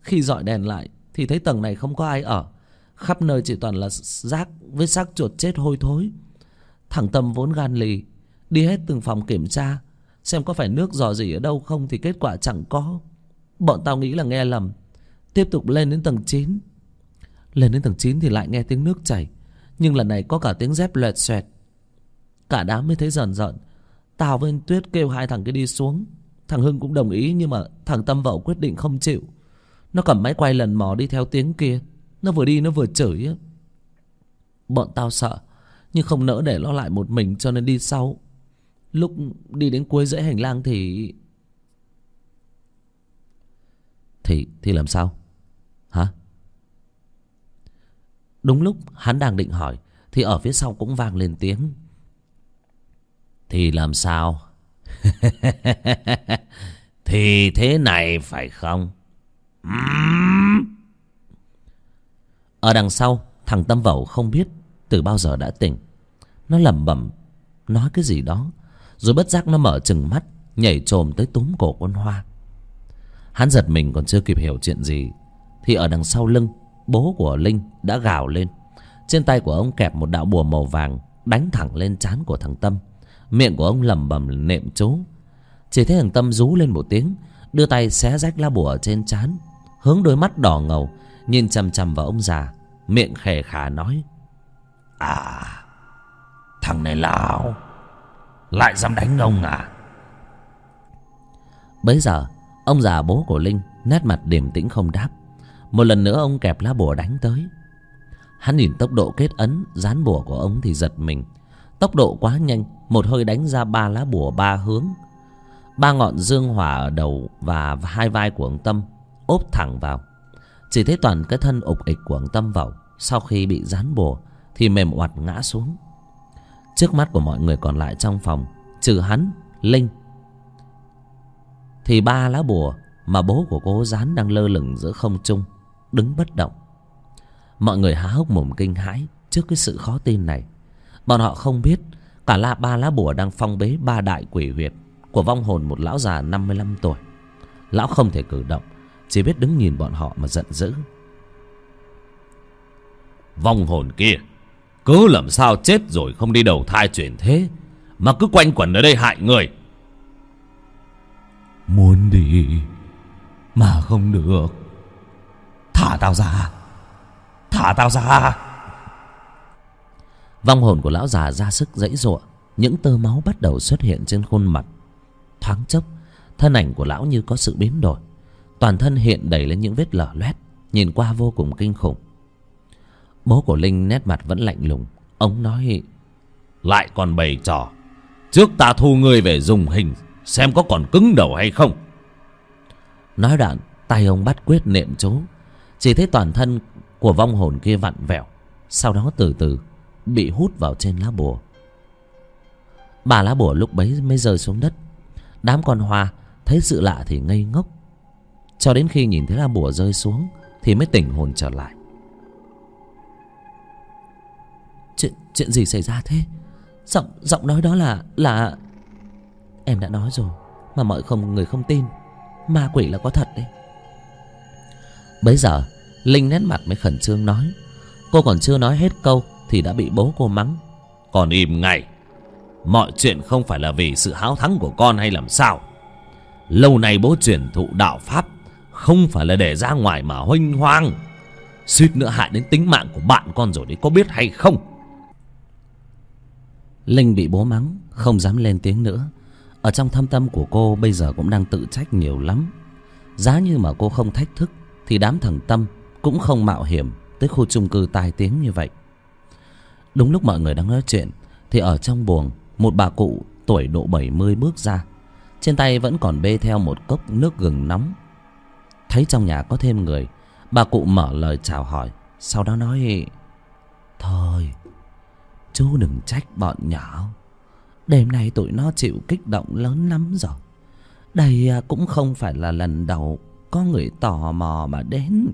Khi dọi đèn lại thì thấy tầng này không có ai ở khắp nơi chỉ toàn là rác với xác chuột chết hôi thối. Thằng tâm vốn gan lì, đi hết từng phòng kiểm tra, xem có phải nước dò gì ở đâu không thì kết quả chẳng có. Bọn tao nghĩ là nghe lầm. Tiếp tục lên đến tầng chín. Lên đến tầng chín thì lại nghe tiếng nước chảy, nhưng lần này có cả tiếng dép loẹt xoẹt. Cả đám mới thấy rờn rợn tao với anh tuyết kêu hai thằng kia đi xuống. Thằng hưng cũng đồng ý nhưng mà thằng tâm vậu quyết định không chịu. Nó cầm máy quay lần mò đi theo tiếng kia nó vừa đi nó vừa chửi ấy, bọn tao sợ nhưng không nỡ để nó lại một mình cho nên đi sau. Lúc đi đến cuối dãy hành lang thì thì thì làm sao? Hả? Đúng lúc hắn đang định hỏi thì ở phía sau cũng vang lên tiếng. Thì làm sao? Thì thế này phải không? Ở đằng sau, thằng tâm vẩu không biết từ bao giờ đã tỉnh. Nó lẩm bẩm, nói cái gì đó? Rồi bất giác nó mở chừng mắt, nhảy trồm tới túm cổ con hoa. Hắn giật mình còn chưa kịp hiểu chuyện gì, thì ở đằng sau lưng, bố của linh đã gào lên. Trên tay của ông kẹp một đạo bùa màu vàng, đánh thẳng lên trán của thằng tâm. Miệng của ông lẩm bẩm nệm chú. Chỉ thấy thằng tâm rú lên một tiếng, đưa tay xé rách lá bùa trên trán, hướng đôi mắt đỏ ngầu nhìn chằm chằm vào ông già miệng khè khà nói. À thằng này lão lại dám đánh ông à? Bấy giờ ông già bố của linh nét mặt điềm tĩnh không đáp. Một lần nữa ông kẹp lá bùa đánh tới. Hắn nhìn tốc độ kết ấn dán bùa của ông thì giật mình. Tốc độ quá nhanh một hơi đánh ra ba lá bùa ba hướng. Ba ngọn dương hỏa ở đầu và hai vai của ông tâm ốp thẳng vào chỉ thấy toàn cái thân ục ịch của ông tâm vào sau khi bị dán bùa, thì mềm oặt ngã xuống. Trước mắt của mọi người còn lại trong phòng, trừ hắn, linh. Thì ba lá bùa mà bố của cô dán đang lơ lửng giữa không trung, đứng bất động. Mọi người há hốc mồm kinh hãi trước cái sự khó tin này. Bọn họ không biết cả là ba lá bùa đang phong bế ba đại quỷ huyệt của vong hồn một lão già năm mươi lăm tuổi. Lão không thể cử động chỉ biết đứng nhìn bọn họ mà giận dữ. Vong hồn kia cứ làm sao chết rồi không đi đầu thai chuyển thế mà cứ quanh quẩn ở đây hại người. Muốn đi mà không được. Thả tao ra thả tao ra. Vong hồn của lão già ra sức dãy giụa những tơ máu bắt đầu xuất hiện trên khuôn mặt. Thoáng chốc thân ảnh của lão như có sự biến đổi toàn thân hiện đầy lên những vết lở loét, nhìn qua vô cùng kinh khủng. Bố của linh nét mặt vẫn lạnh lùng. Ông nói, lại còn bày trò. Trước ta thu ngươi về dùng hình, xem có còn cứng đầu hay không. Nói đoạn, tay ông bắt quyết niệm chú. Chỉ thấy toàn thân của vong hồn kia vặn vẹo, sau đó từ từ bị hút vào trên lá bùa. Bà lá bùa lúc bấy mới rơi xuống đất. Đám con hoa thấy sự lạ thì ngây ngốc cho đến khi nhìn thấy lá bùa rơi xuống, thì mới tỉnh hồn trở lại. Chuyện chuyện gì xảy ra thế? Giọng giọng nói đó là là em đã nói rồi, mà mọi không, người không tin. Ma quỷ là có thật đấy. Bấy giờ, linh nét mặt mới khẩn trương nói. Cô còn chưa nói hết câu thì đã bị bố cô mắng. Còn im ngay. Mọi chuyện không phải là vì sự háo thắng của con hay làm sao. Lâu nay bố truyền thụ đạo pháp không phải là để ra ngoài mà huênh hoang. Suýt nữa hại đến tính mạng của bạn con rồi đấy, có biết hay không? Linh bị bố mắng, không dám lên tiếng nữa. Ở trong thâm tâm của cô bây giờ cũng đang tự trách nhiều lắm. Giá như mà cô không thách thức, thì đám thằng tâm cũng không mạo hiểm tới khu chung cư tai tiếng như vậy. Đúng lúc mọi người đang nói chuyện, thì ở trong buồng, một bà cụ tuổi độ bảy mươi bước ra. Trên tay vẫn còn bê theo một cốc nước gừng nóng thấy trong nhà có thêm người, bà cụ mở lời chào hỏi, sau đó nói, thôi, chú đừng trách bọn nhỏ. Đêm nay tụi nó chịu kích động lớn lắm rồi. Đây à, cũng không phải là lần đầu có người tò mò mà đến.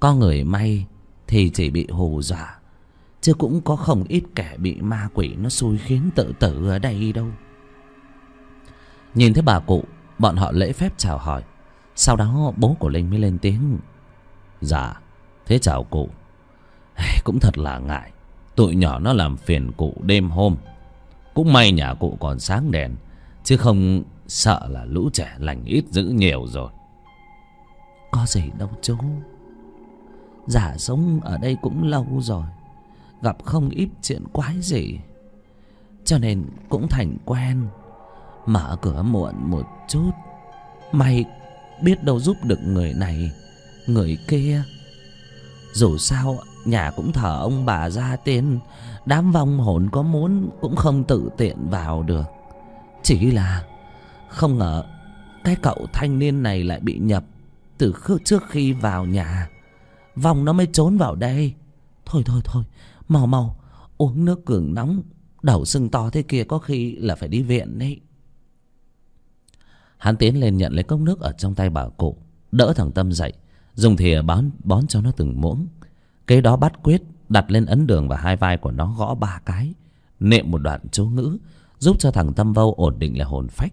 Có người may thì chỉ bị hù dọa, chứ cũng có không ít kẻ bị ma quỷ nó xui khiến tự tử ở đây đâu. Nhìn thấy bà cụ, bọn họ lễ phép chào hỏi sau đó bố của linh mới lên tiếng. Dạ thế chào cụ. Cũng thật là ngại. Tụi nhỏ nó làm phiền cụ đêm hôm. Cũng may nhà cụ còn sáng đèn, chứ không sợ là lũ trẻ lành ít dữ nhiều rồi. Có gì đâu chú. Giả sống ở đây cũng lâu rồi, gặp không ít chuyện quái gì. Cho nên cũng thành quen, mở cửa muộn một chút. May biết đâu giúp được người này, người kia. Dù sao, nhà cũng thờ ông bà ra tên đám vong hồn có muốn cũng không tự tiện vào được. Chỉ là không ngờ cái cậu thanh niên này lại bị nhập từ trước khi vào nhà. Vong nó mới trốn vào đây. Thôi thôi thôi, mau mau, uống nước cường nóng, đầu sưng to thế kia có khi là phải đi viện đấy hắn tiến lên nhận lấy cốc nước ở trong tay bà cụ, đỡ thằng tâm dậy, dùng thìa bón bón cho nó từng muỗng. Kế đó bắt quyết, đặt lên ấn đường và hai vai của nó gõ ba cái, niệm một đoạn chú ngữ, giúp cho thằng tâm vâu ổn định lại hồn phách.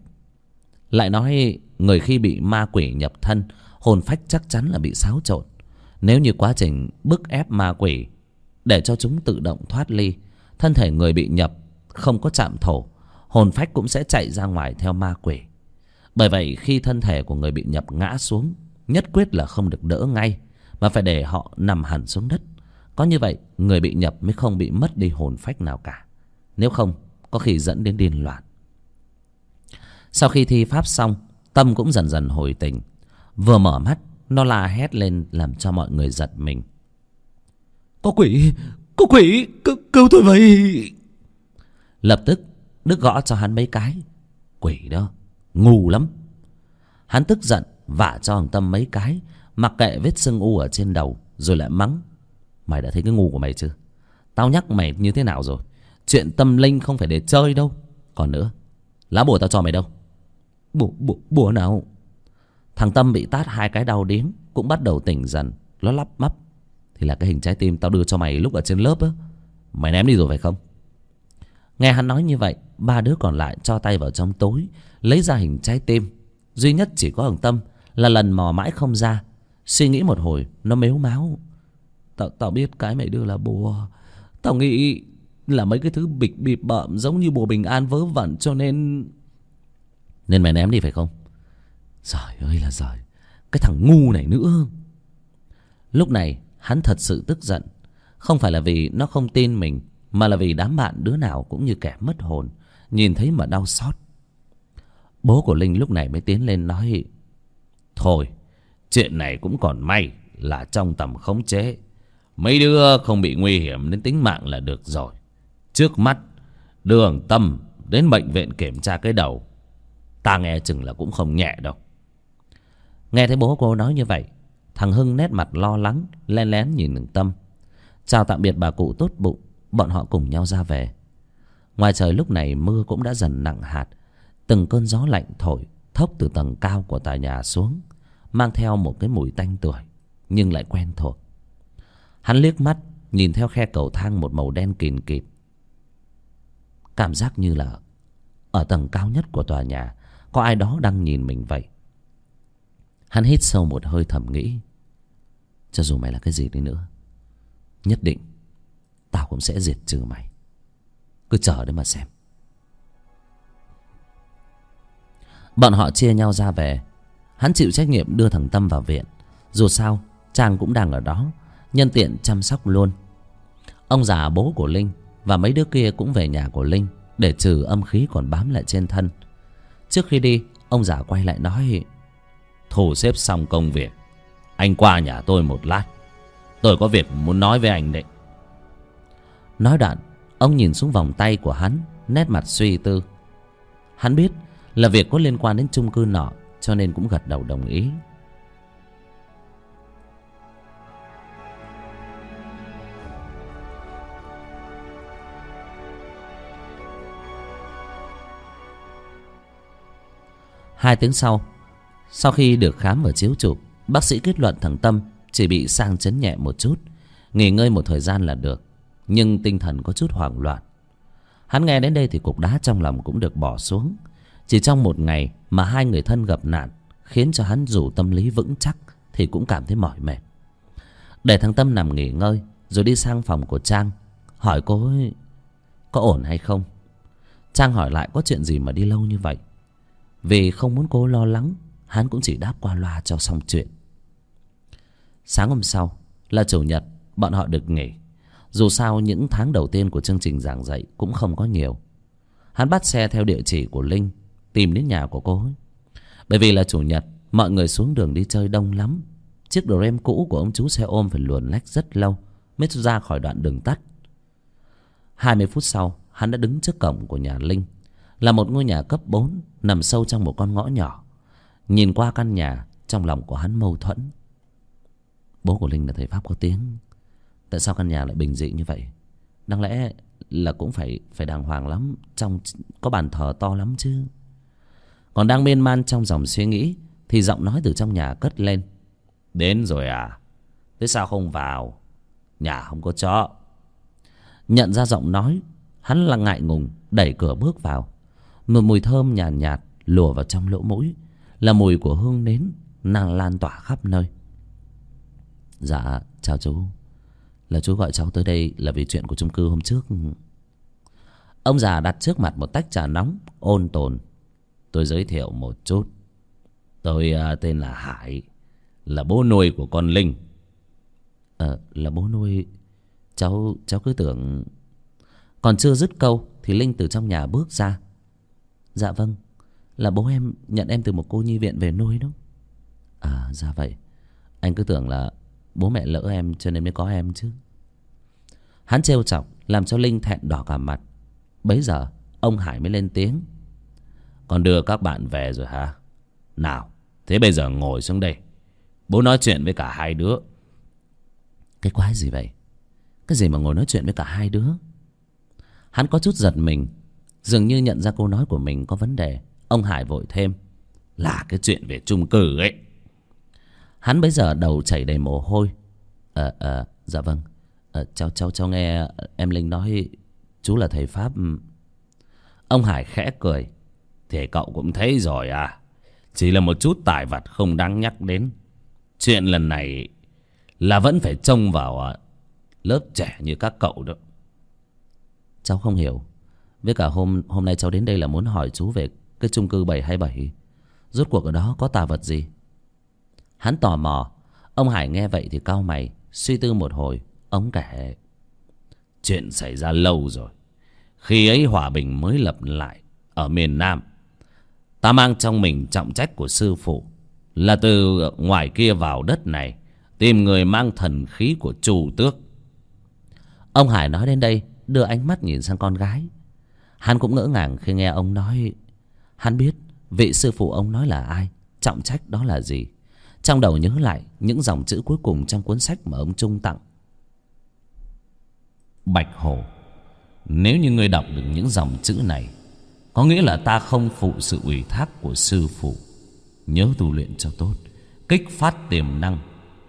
Lại nói, người khi bị ma quỷ nhập thân, hồn phách chắc chắn là bị xáo trộn. Nếu như quá trình bức ép ma quỷ để cho chúng tự động thoát ly, thân thể người bị nhập không có chạm thổ, hồn phách cũng sẽ chạy ra ngoài theo ma quỷ bởi vậy khi thân thể của người bị nhập ngã xuống nhất quyết là không được đỡ ngay mà phải để họ nằm hẳn xuống đất. Có như vậy người bị nhập mới không bị mất đi hồn phách nào cả. Nếu không có khi dẫn đến điên loạn. Sau khi thi pháp xong tâm cũng dần dần hồi tỉnh. Vừa mở mắt nó la hét lên làm cho mọi người giật mình. Có quỷ có quỷ cứu, cứu tôi vậy. Lập tức đức gõ cho hắn mấy cái. Quỷ đó ngu lắm. Hắn tức giận, vả cho thằng tâm mấy cái, mặc kệ vết sưng u ở trên đầu, rồi lại mắng. Mày đã thấy cái ngu của mày chưa? Tao nhắc mày như thế nào rồi? Chuyện tâm linh không phải để chơi đâu. Còn nữa, lá bùa tao cho mày đâu. Bùa bùa bùa nào? Thằng tâm bị tát hai cái đau điếng, cũng bắt đầu tỉnh dần, nó lắp bắp. Thì là cái hình trái tim tao đưa cho mày lúc ở trên lớp á. Mày ném đi rồi phải không? Nghe hắn nói như vậy, ba đứa còn lại cho tay vào trong tối lấy ra hình trái tim. Duy nhất chỉ có hằng tâm là lần mò mãi không ra. Suy nghĩ một hồi, nó mếu máo tao tao biết cái mày đưa là bùa. Tao nghĩ là mấy cái thứ bịch bịp bợm giống như bùa bình an vớ vẩn cho nên nên mày ném đi phải không? Giời ơi là giời. Cái thằng ngu này nữa. Lúc này, hắn thật sự tức giận. Không phải là vì nó không tin mình, mà là vì đám bạn đứa nào cũng như kẻ mất hồn, nhìn thấy mà đau xót bố của linh lúc này mới tiến lên nói, thôi, chuyện này cũng còn may là trong tầm khống chế. Mấy đứa không bị nguy hiểm đến tính mạng là được rồi. Trước mắt, đường tâm đến bệnh viện kiểm tra cái đầu. Ta nghe chừng là cũng không nhẹ đâu. Nghe thấy bố cô nói như vậy, thằng hưng nét mặt lo lắng, len lén nhìn đường tâm. Chào tạm biệt bà cụ tốt bụng, bọn họ cùng nhau ra về. Ngoài trời lúc này mưa cũng đã dần nặng hạt từng cơn gió lạnh thổi thốc từ tầng cao của tòa nhà xuống, mang theo một cái mùi tanh tuổi nhưng lại quen thuộc. Hắn liếc mắt, nhìn theo khe cầu thang một màu đen kìn kịt cảm giác như là ở tầng cao nhất của tòa nhà, có ai đó đang nhìn mình vậy. Hắn hít sâu một hơi thầm nghĩ, cho dù mày là cái gì đi nữa, nhất định tao cũng sẽ diệt trừ mày. Cứ chờ đấy mà xem. Bọn họ chia nhau ra về. Hắn chịu trách nhiệm đưa thằng tâm vào viện. Dù sao trang cũng đang ở đó, nhân tiện chăm sóc luôn. Ông già bố của linh và mấy đứa kia cũng về nhà của linh để trừ âm khí còn bám lại trên thân. Trước khi đi, ông già quay lại nói, thu xếp xong công việc, anh qua nhà tôi một lát. Tôi có việc muốn nói với anh đấy. Nói đoạn, ông nhìn xuống vòng tay của hắn, nét mặt suy tư. Hắn biết là việc có liên quan đến chung cư nọ, cho nên cũng gật đầu đồng ý. Hai tiếng sau sau khi được khám và chiếu chụp bác sĩ kết luận thằng tâm chỉ bị sang chấn nhẹ một chút, nghỉ ngơi một thời gian là được, nhưng tinh thần có chút hoảng loạn. Hắn nghe đến đây thì cục đá trong lòng cũng được bỏ xuống chỉ trong một ngày mà hai người thân gặp nạn, khiến cho hắn dù tâm lý vững chắc thì cũng cảm thấy mỏi mệt. Để thằng tâm nằm nghỉ ngơi, rồi đi sang phòng của trang, hỏi cô ấy, có ổn hay không? Trang hỏi lại, có chuyện gì mà đi lâu như vậy? Vì không muốn cô lo lắng, hắn cũng chỉ đáp qua loa cho xong chuyện. Sáng hôm sau, là chủ nhật, bọn họ được nghỉ. Dù sao, những tháng đầu tiên của chương trình giảng dạy cũng không có nhiều. Hắn bắt xe theo địa chỉ của linh tìm đến nhà của cô ấy. Bởi vì là chủ nhật, mọi người xuống đường đi chơi đông lắm. Chiếc Dream cũ của ông chú xe ôm phải luồn lách rất lâu mới ra khỏi đoạn đường tắt. Hai mươi phút sau, hắn đã đứng trước cổng của nhà linh, là một ngôi nhà cấp bốn, nằm sâu trong một con ngõ nhỏ. Nhìn qua căn nhà, trong lòng của hắn mâu thuẫn. Bố của linh là thầy pháp có tiếng. Tại sao căn nhà lại bình dị như vậy? Đáng lẽ là cũng phải phải đàng hoàng lắm, trong, có bàn thờ to lắm chứ còn đang miên man trong dòng suy nghĩ thì giọng nói từ trong nhà cất lên. Đến rồi à? Thế sao không vào? Nhà không có chó. Nhận ra giọng nói hắn là ngại ngùng đẩy cửa bước vào. Một mùi thơm nhàn nhạt, nhạt lùa vào trong lỗ mũi. Là mùi của hương nến nàng lan tỏa khắp nơi. Dạ chào chú. Là chú gọi cháu tới đây là vì chuyện của chung cư hôm trước. Ông già đặt trước mặt một tách trà nóng ôn tồn tôi giới thiệu một chút. Tôi uh, tên là hải là bố nuôi của con linh. Ờ là bố nuôi cháu cháu cứ tưởng còn chưa dứt câu thì linh từ trong nhà bước ra. Dạ vâng là bố em nhận em từ một cô nhi viện về nuôi đó. À ra vậy. Anh cứ tưởng là bố mẹ lỡ em cho nên mới có em chứ. Hắn trêu chọc làm cho linh thẹn đỏ cả mặt. Bấy giờ ông hải mới lên tiếng con đưa các bạn về rồi hả? Nào thế bây giờ ngồi xuống đây. Bố nói chuyện với cả hai đứa. Cái quái gì vậy? Cái gì mà ngồi nói chuyện với cả hai đứa? Hắn có chút giật mình. Dường như nhận ra câu nói của mình có vấn đề. Ông hải vội thêm. Là cái chuyện về chung cư ấy. Hắn bấy giờ đầu chảy đầy mồ hôi. Ờ ờ dạ vâng. À, cháu cháu cháu nghe em linh nói chú là thầy pháp. Ông hải khẽ cười thì cậu cũng thấy rồi à. Chỉ là một chút tài vặt không đáng nhắc đến. Chuyện lần này là vẫn phải trông vào à, lớp trẻ như các cậu đó. Cháu không hiểu. Với cả hôm hôm nay cháu đến đây là muốn hỏi chú về cái chung cư bảy hai bảy. Rốt cuộc ở đó có tà vật gì? Hắn tò mò. Ông hải nghe vậy thì cau mày, suy tư một hồi. Ông kể. Chuyện xảy ra lâu rồi. Khi ấy hòa bình mới lập lại ở miền nam ta mang trong mình trọng trách của sư phụ là từ ngoài kia vào đất này, tìm người mang thần khí của chủ tước. Ông hải nói đến đây, đưa ánh mắt nhìn sang con gái. Hắn cũng ngỡ ngàng khi nghe ông nói. Hắn biết vị sư phụ ông nói là ai, trọng trách đó là gì. Trong đầu nhớ lại những dòng chữ cuối cùng trong cuốn sách mà ông trung tặng. Bạch hổ nếu như ngươi đọc được những dòng chữ này có nghĩa là ta không phụ sự ủy thác của sư phụ. Nhớ tu luyện cho tốt, kích phát tiềm năng,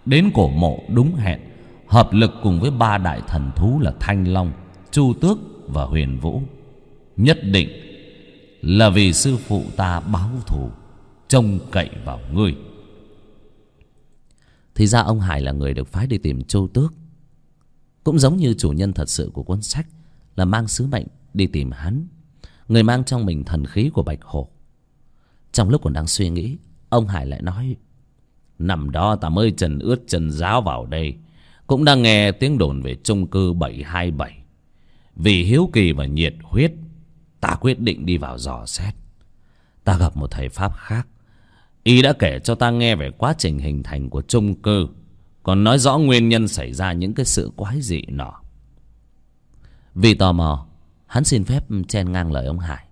đến cổ mộ đúng hẹn, hợp lực cùng với ba đại thần thú là thanh long, chu tước và huyền vũ. Nhất định là vì sư phụ ta báo thù, trông cậy vào ngươi. Thì ra ông hải là người được phái đi tìm chu tước. Cũng giống như chủ nhân thật sự của cuốn sách là mang sứ mệnh đi tìm hắn người mang trong mình thần khí của bạch hổ trong lúc còn đang suy nghĩ, ông hải lại nói nằm đó ta mới trần ướt trần giáo vào đây, cũng đang nghe tiếng đồn về chung cư bảy hai bảy. Vì hiếu kỳ và nhiệt huyết, ta quyết định đi vào dò xét. Ta gặp một thầy pháp khác. Y đã kể cho ta nghe về quá trình hình thành của chung cư, còn nói rõ nguyên nhân xảy ra những cái sự quái dị nọ. Vì tò mò hắn xin phép chen ngang lời ông hải.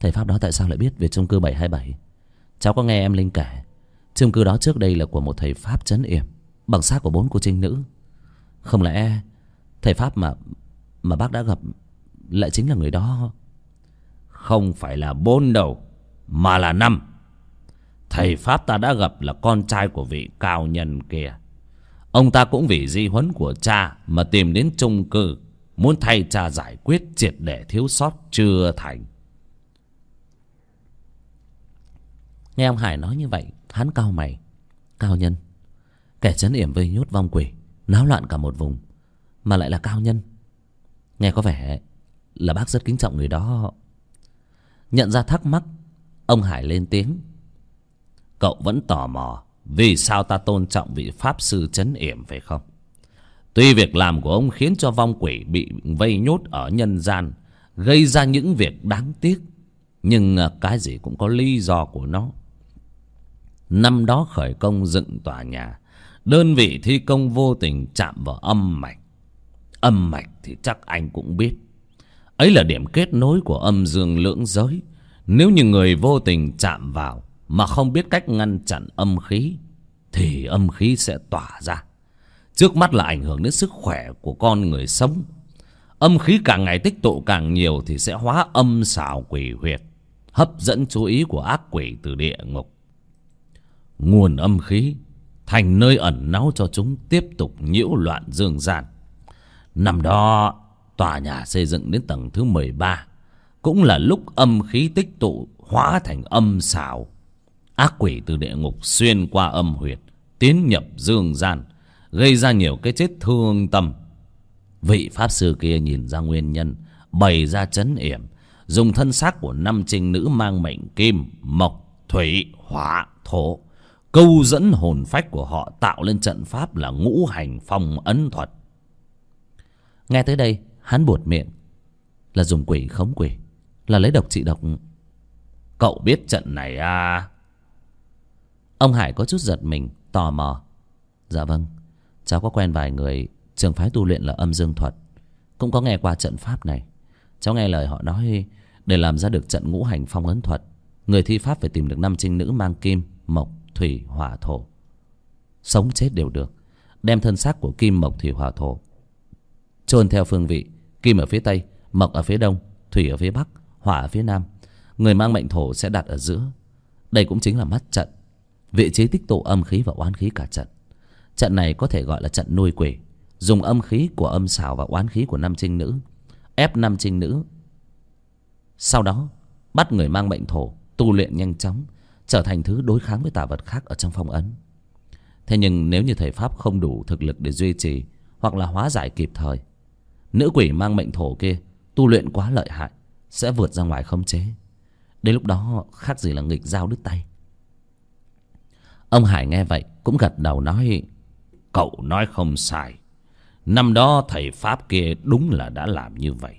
Thầy pháp đó tại sao lại biết về chung cư bảy hai bảy? Cháu có nghe em linh kể, chung cư đó trước đây là của một thầy pháp trấn yểm, bằng xác của bốn cô trinh nữ. Không lẽ thầy pháp mà mà bác đã gặp lại chính là người đó? Không phải là bốn đâu mà là năm. Thầy pháp ta đã gặp là con trai của vị cao nhân kia. Ông ta cũng vì di huấn của cha mà tìm đến trung cư muốn thay cha giải quyết triệt để thiếu sót chưa thành. Nghe ông hải nói như vậy, hắn cao mày. Cao nhân, kẻ chấn yểm vây nhốt vong quỷ, náo loạn cả một vùng, mà lại là cao nhân. Nghe có vẻ là bác rất kính trọng người đó. Nhận ra thắc mắc, ông hải lên tiếng. Cậu vẫn tò mò vì sao ta tôn trọng vị pháp sư chấn yểm phải không? Tuy việc làm của ông khiến cho vong quỷ bị vây nhốt ở nhân gian, gây ra những việc đáng tiếc, nhưng à, cái gì cũng có lý do của nó. Năm đó khởi công dựng tòa nhà, đơn vị thi công vô tình chạm vào âm mạch. Âm mạch thì chắc anh cũng biết. Ấy là điểm kết nối của âm dương lưỡng giới. Nếu như người vô tình chạm vào mà không biết cách ngăn chặn âm khí, thì âm khí sẽ tỏa ra trước mắt là ảnh hưởng đến sức khỏe của con người sống. Âm khí càng ngày tích tụ càng nhiều thì sẽ hóa âm xảo quỷ huyệt, hấp dẫn chú ý của ác quỷ từ địa ngục. Nguồn âm khí thành nơi ẩn náu cho chúng tiếp tục nhiễu loạn dương gian. Năm đó, tòa nhà xây dựng đến tầng thứ mười ba cũng là lúc âm khí tích tụ hóa thành âm xảo. Ác quỷ từ địa ngục xuyên qua âm huyệt, tiến nhập dương gian gây ra nhiều cái chết thương tâm. Vị pháp sư kia nhìn ra nguyên nhân, bày ra chấn yểm, dùng thân xác của năm trinh nữ mang mệnh kim, mộc, thủy, hỏa, thổ, câu dẫn hồn phách của họ tạo lên trận pháp là ngũ hành phong ấn thuật. Nghe tới đây, hắn buột miệng, là dùng quỷ khống quỷ, là lấy độc trị độc. Cậu biết trận này à? Ông hải có chút giật mình, tò mò. Dạ vâng cháu có quen vài người trường phái tu luyện là âm dương thuật, cũng có nghe qua trận pháp này. Cháu nghe lời họ nói, để làm ra được trận ngũ hành phong ấn thuật, người thi pháp phải tìm được năm trinh nữ mang kim, mộc, thủy, hỏa thổ. Sống chết đều được, đem thân xác của kim, mộc, thủy, hỏa thổ chôn theo phương vị, kim ở phía tây, mộc ở phía đông, thủy ở phía bắc, hỏa ở phía nam. Người mang mệnh thổ sẽ đặt ở giữa. Đây cũng chính là mắt trận, vị trí tích tụ âm khí và oán khí cả trận trận này có thể gọi là trận nuôi quỷ. Dùng âm khí của âm xảo và oán khí của nam trinh nữ, ép nam trinh nữ. Sau đó, bắt người mang mệnh thổ, tu luyện nhanh chóng, trở thành thứ đối kháng với tà vật khác ở trong phong ấn. Thế nhưng nếu như thầy pháp không đủ thực lực để duy trì hoặc là hóa giải kịp thời, nữ quỷ mang mệnh thổ kia tu luyện quá lợi hại sẽ vượt ra ngoài không chế. Đến lúc đó, khác gì là nghịch dao đứt tay. Ông hải nghe vậy cũng gật đầu nói cậu nói không sai. Năm đó thầy pháp kia đúng là đã làm như vậy.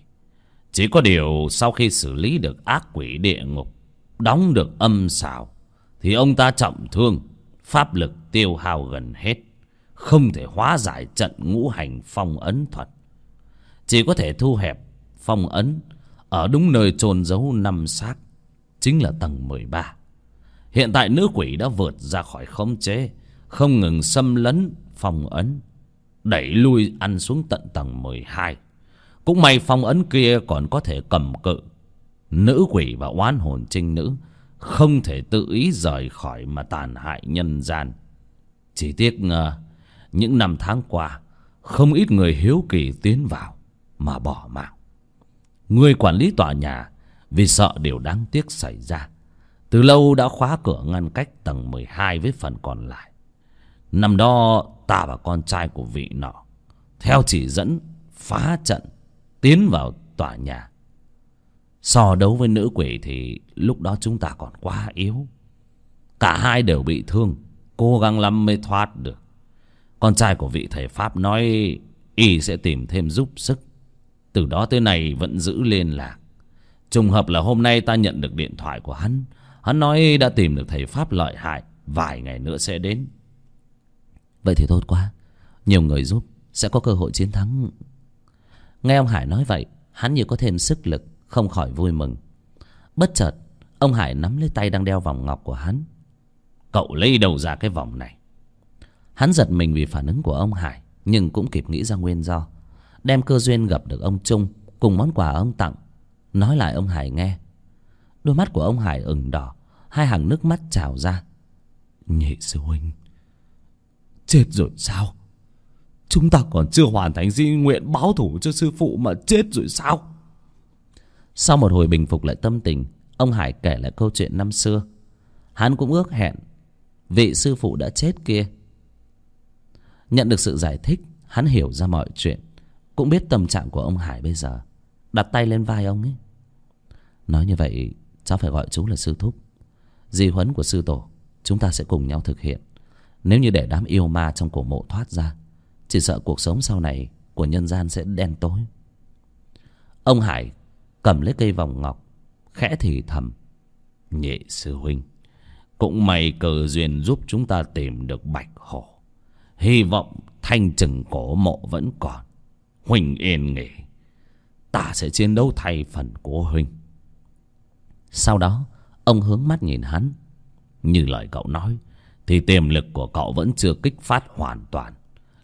Chỉ có điều sau khi xử lý được ác quỷ địa ngục, đóng được âm xào, thì ông ta trọng thương, pháp lực tiêu hao gần hết, không thể hóa giải trận ngũ hành phong ấn thuật. Chỉ có thể thu hẹp phong ấn ở đúng nơi chôn giấu năm xác, chính là tầng mười ba. Hiện tại nữ quỷ đã vượt ra khỏi khống chế, không ngừng xâm lấn phong ấn đẩy lui ăn xuống tận tầng mười hai. Cũng may phong ấn kia còn có thể cầm cự. Nữ quỷ và oán hồn trinh nữ không thể tự ý rời khỏi mà tàn hại nhân gian. Chỉ tiếc ờ, những năm tháng qua, không ít người hiếu kỳ tiến vào mà bỏ mạng. Người quản lý tòa nhà vì sợ điều đáng tiếc xảy ra, từ lâu đã khóa cửa ngăn cách tầng mười hai với phần còn lại năm đó ta và con trai của vị nọ theo chỉ dẫn phá trận, tiến vào tòa nhà. So đấu với nữ quỷ thì lúc đó chúng ta còn quá yếu. Cả hai đều bị thương, cố gắng lắm mới thoát được. Con trai của vị thầy pháp nói, y sẽ tìm thêm giúp sức. Từ đó tới nay vẫn giữ liên lạc. Trùng hợp là hôm nay ta nhận được điện thoại của hắn. Hắn nói, đã tìm được thầy pháp lợi hại, vài ngày nữa sẽ đến vậy thì tốt quá. Nhiều người giúp, sẽ có cơ hội chiến thắng. Nghe ông hải nói vậy, hắn như có thêm sức lực, không khỏi vui mừng. Bất chợt, ông hải nắm lấy tay đang đeo vòng ngọc của hắn. Cậu lấy đầu ra cái vòng này? Hắn giật mình vì phản ứng của ông hải, nhưng cũng kịp nghĩ ra nguyên do. Đem cơ duyên gặp được ông trung, cùng món quà ông tặng. Nói lại ông hải nghe. Đôi mắt của ông hải ửng đỏ, hai hàng nước mắt trào ra. Nhị sư huynh chết rồi sao? Chúng ta còn chưa hoàn thành di nguyện báo thủ cho sư phụ mà chết rồi sao? Sau một hồi bình phục lại tâm tình, ông hải kể lại câu chuyện năm xưa. Hắn cũng ước hẹn vị sư phụ đã chết kia. Nhận được sự giải thích, hắn hiểu ra mọi chuyện. Cũng biết tâm trạng của ông hải bây giờ. Đặt tay lên vai ông ấy. Nói như vậy, cháu phải gọi chú là sư thúc. Di huấn của sư tổ, chúng ta sẽ cùng nhau thực hiện nếu như để đám yêu ma trong cổ mộ thoát ra, chỉ sợ cuộc sống sau này của nhân gian sẽ đen tối. Ông hải cầm lấy cây vòng ngọc, khẽ thì thầm, nhị sư huynh, cũng may cờ duyên giúp chúng ta tìm được bạch hổ. Hy vọng thanh trừng cổ mộ vẫn còn. Huynh yên nghỉ. Ta sẽ chiến đấu thay phần của huynh. Sau đó, ông hướng mắt nhìn hắn, như lời cậu nói thì tiềm lực của cậu vẫn chưa kích phát hoàn toàn.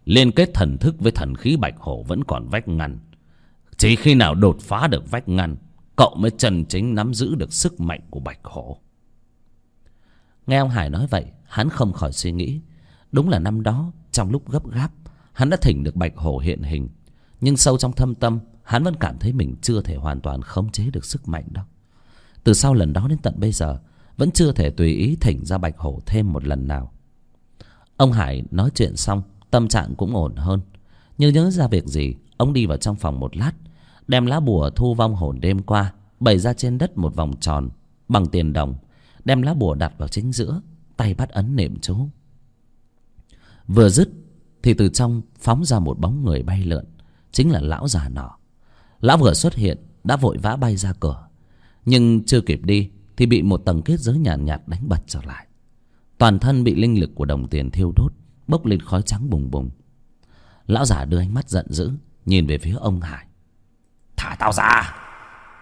Liên kết thần thức với thần khí bạch hổ vẫn còn vách ngăn. Chỉ khi nào đột phá được vách ngăn, cậu mới chân chính nắm giữ được sức mạnh của bạch hổ. Nghe ông hải nói vậy, hắn không khỏi suy nghĩ. Đúng là năm đó, trong lúc gấp gáp, hắn đã thỉnh được bạch hổ hiện hình. Nhưng sâu trong thâm tâm, hắn vẫn cảm thấy mình chưa thể hoàn toàn khống chế được sức mạnh đó. Từ sau lần đó đến tận bây giờ vẫn chưa thể tùy ý thỉnh ra bạch hổ thêm một lần nào. Ông hải nói chuyện xong, tâm trạng cũng ổn hơn. Nhưng nhớ ra việc gì, ông đi vào trong phòng một lát, đem lá bùa thu vong hồn đêm qua, bày ra trên đất một vòng tròn, bằng tiền đồng, đem lá bùa đặt vào chính giữa, tay bắt ấn niệm chú. Vừa dứt, thì từ trong phóng ra một bóng người bay lượn, chính là lão già nọ. Lão vừa xuất hiện, đã vội vã bay ra cửa, nhưng chưa kịp đi thì bị một tầng kết giới nhàn nhạt, nhạt đánh bật trở lại. Toàn thân bị linh lực của đồng tiền thiêu đốt bốc lên khói trắng bùng bùng. Lão già đưa ánh mắt giận dữ nhìn về phía ông hải. Thả tao ra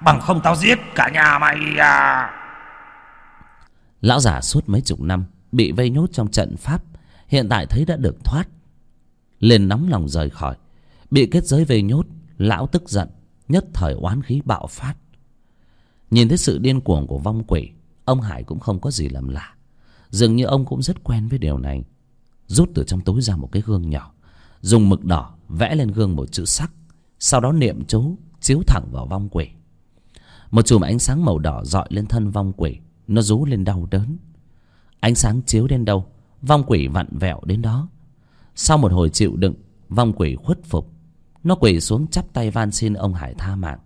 bằng không tao giết cả nhà mày à. Lão già suốt mấy chục năm bị vây nhốt trong trận pháp hiện tại thấy đã được thoát. Liền nóng lòng rời khỏi bị kết giới vây nhốt lão tức giận nhất thời oán khí bạo phát nhìn thấy sự điên cuồng của vong quỷ, ông hải cũng không có gì làm lạ. Dường như ông cũng rất quen với điều này. Rút từ trong túi ra một cái gương nhỏ, dùng mực đỏ vẽ lên gương một chữ sắc, sau đó niệm chú, chiếu thẳng vào vong quỷ. Một chùm ánh sáng màu đỏ dọi lên thân vong quỷ, nó rú lên đau đớn. Ánh sáng chiếu đến đâu, vong quỷ vặn vẹo đến đó. Sau một hồi chịu đựng, vong quỷ khuất phục. Nó quỳ xuống chắp tay van xin ông hải tha mạng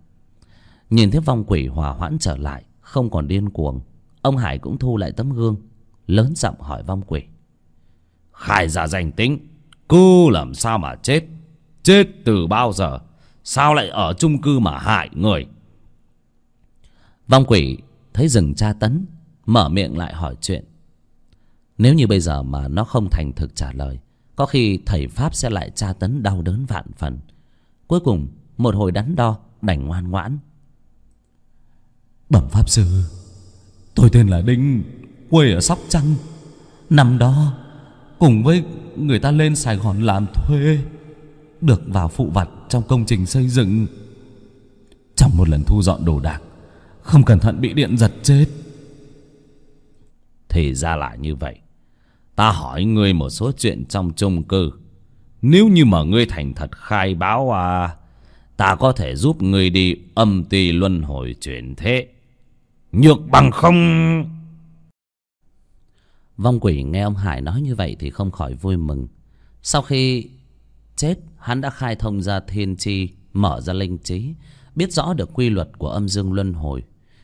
nhìn thấy vong quỷ hòa hoãn trở lại, không còn điên cuồng, ông hải cũng thu lại tấm gương, lớn giọng hỏi vong quỷ. Khai ra danh tính cứ làm sao mà chết? Chết từ bao giờ? Sao lại ở chung cư mà hại người? Vong quỷ thấy rừng tra tấn, mở miệng lại hỏi chuyện. Nếu như bây giờ mà nó không thành thực trả lời, có khi thầy pháp sẽ lại tra tấn đau đớn vạn phần. Cuối cùng, một hồi đắn đo, đành ngoan ngoãn bẩm pháp sư. Tôi tên là đinh, quê ở sóc trăng. Năm đó, cùng với người ta lên sài gòn làm thuê, được vào phụ vặt trong công trình xây dựng. Trong một lần thu dọn đồ đạc, không cẩn thận bị điện giật chết. Thì ra là như vậy. Ta hỏi ngươi một số chuyện trong chung cư. Nếu như mà ngươi thành thật khai báo à ta có thể giúp ngươi đi âm ty luân hồi chuyển thế nhược bằng không? Vong quỷ nghe ông hải nói như vậy thì không khỏi vui mừng. Sau khi chết, hắn đã khai thông ra thiên tri, mở ra linh trí, biết rõ được quy luật của âm dương luân hồi.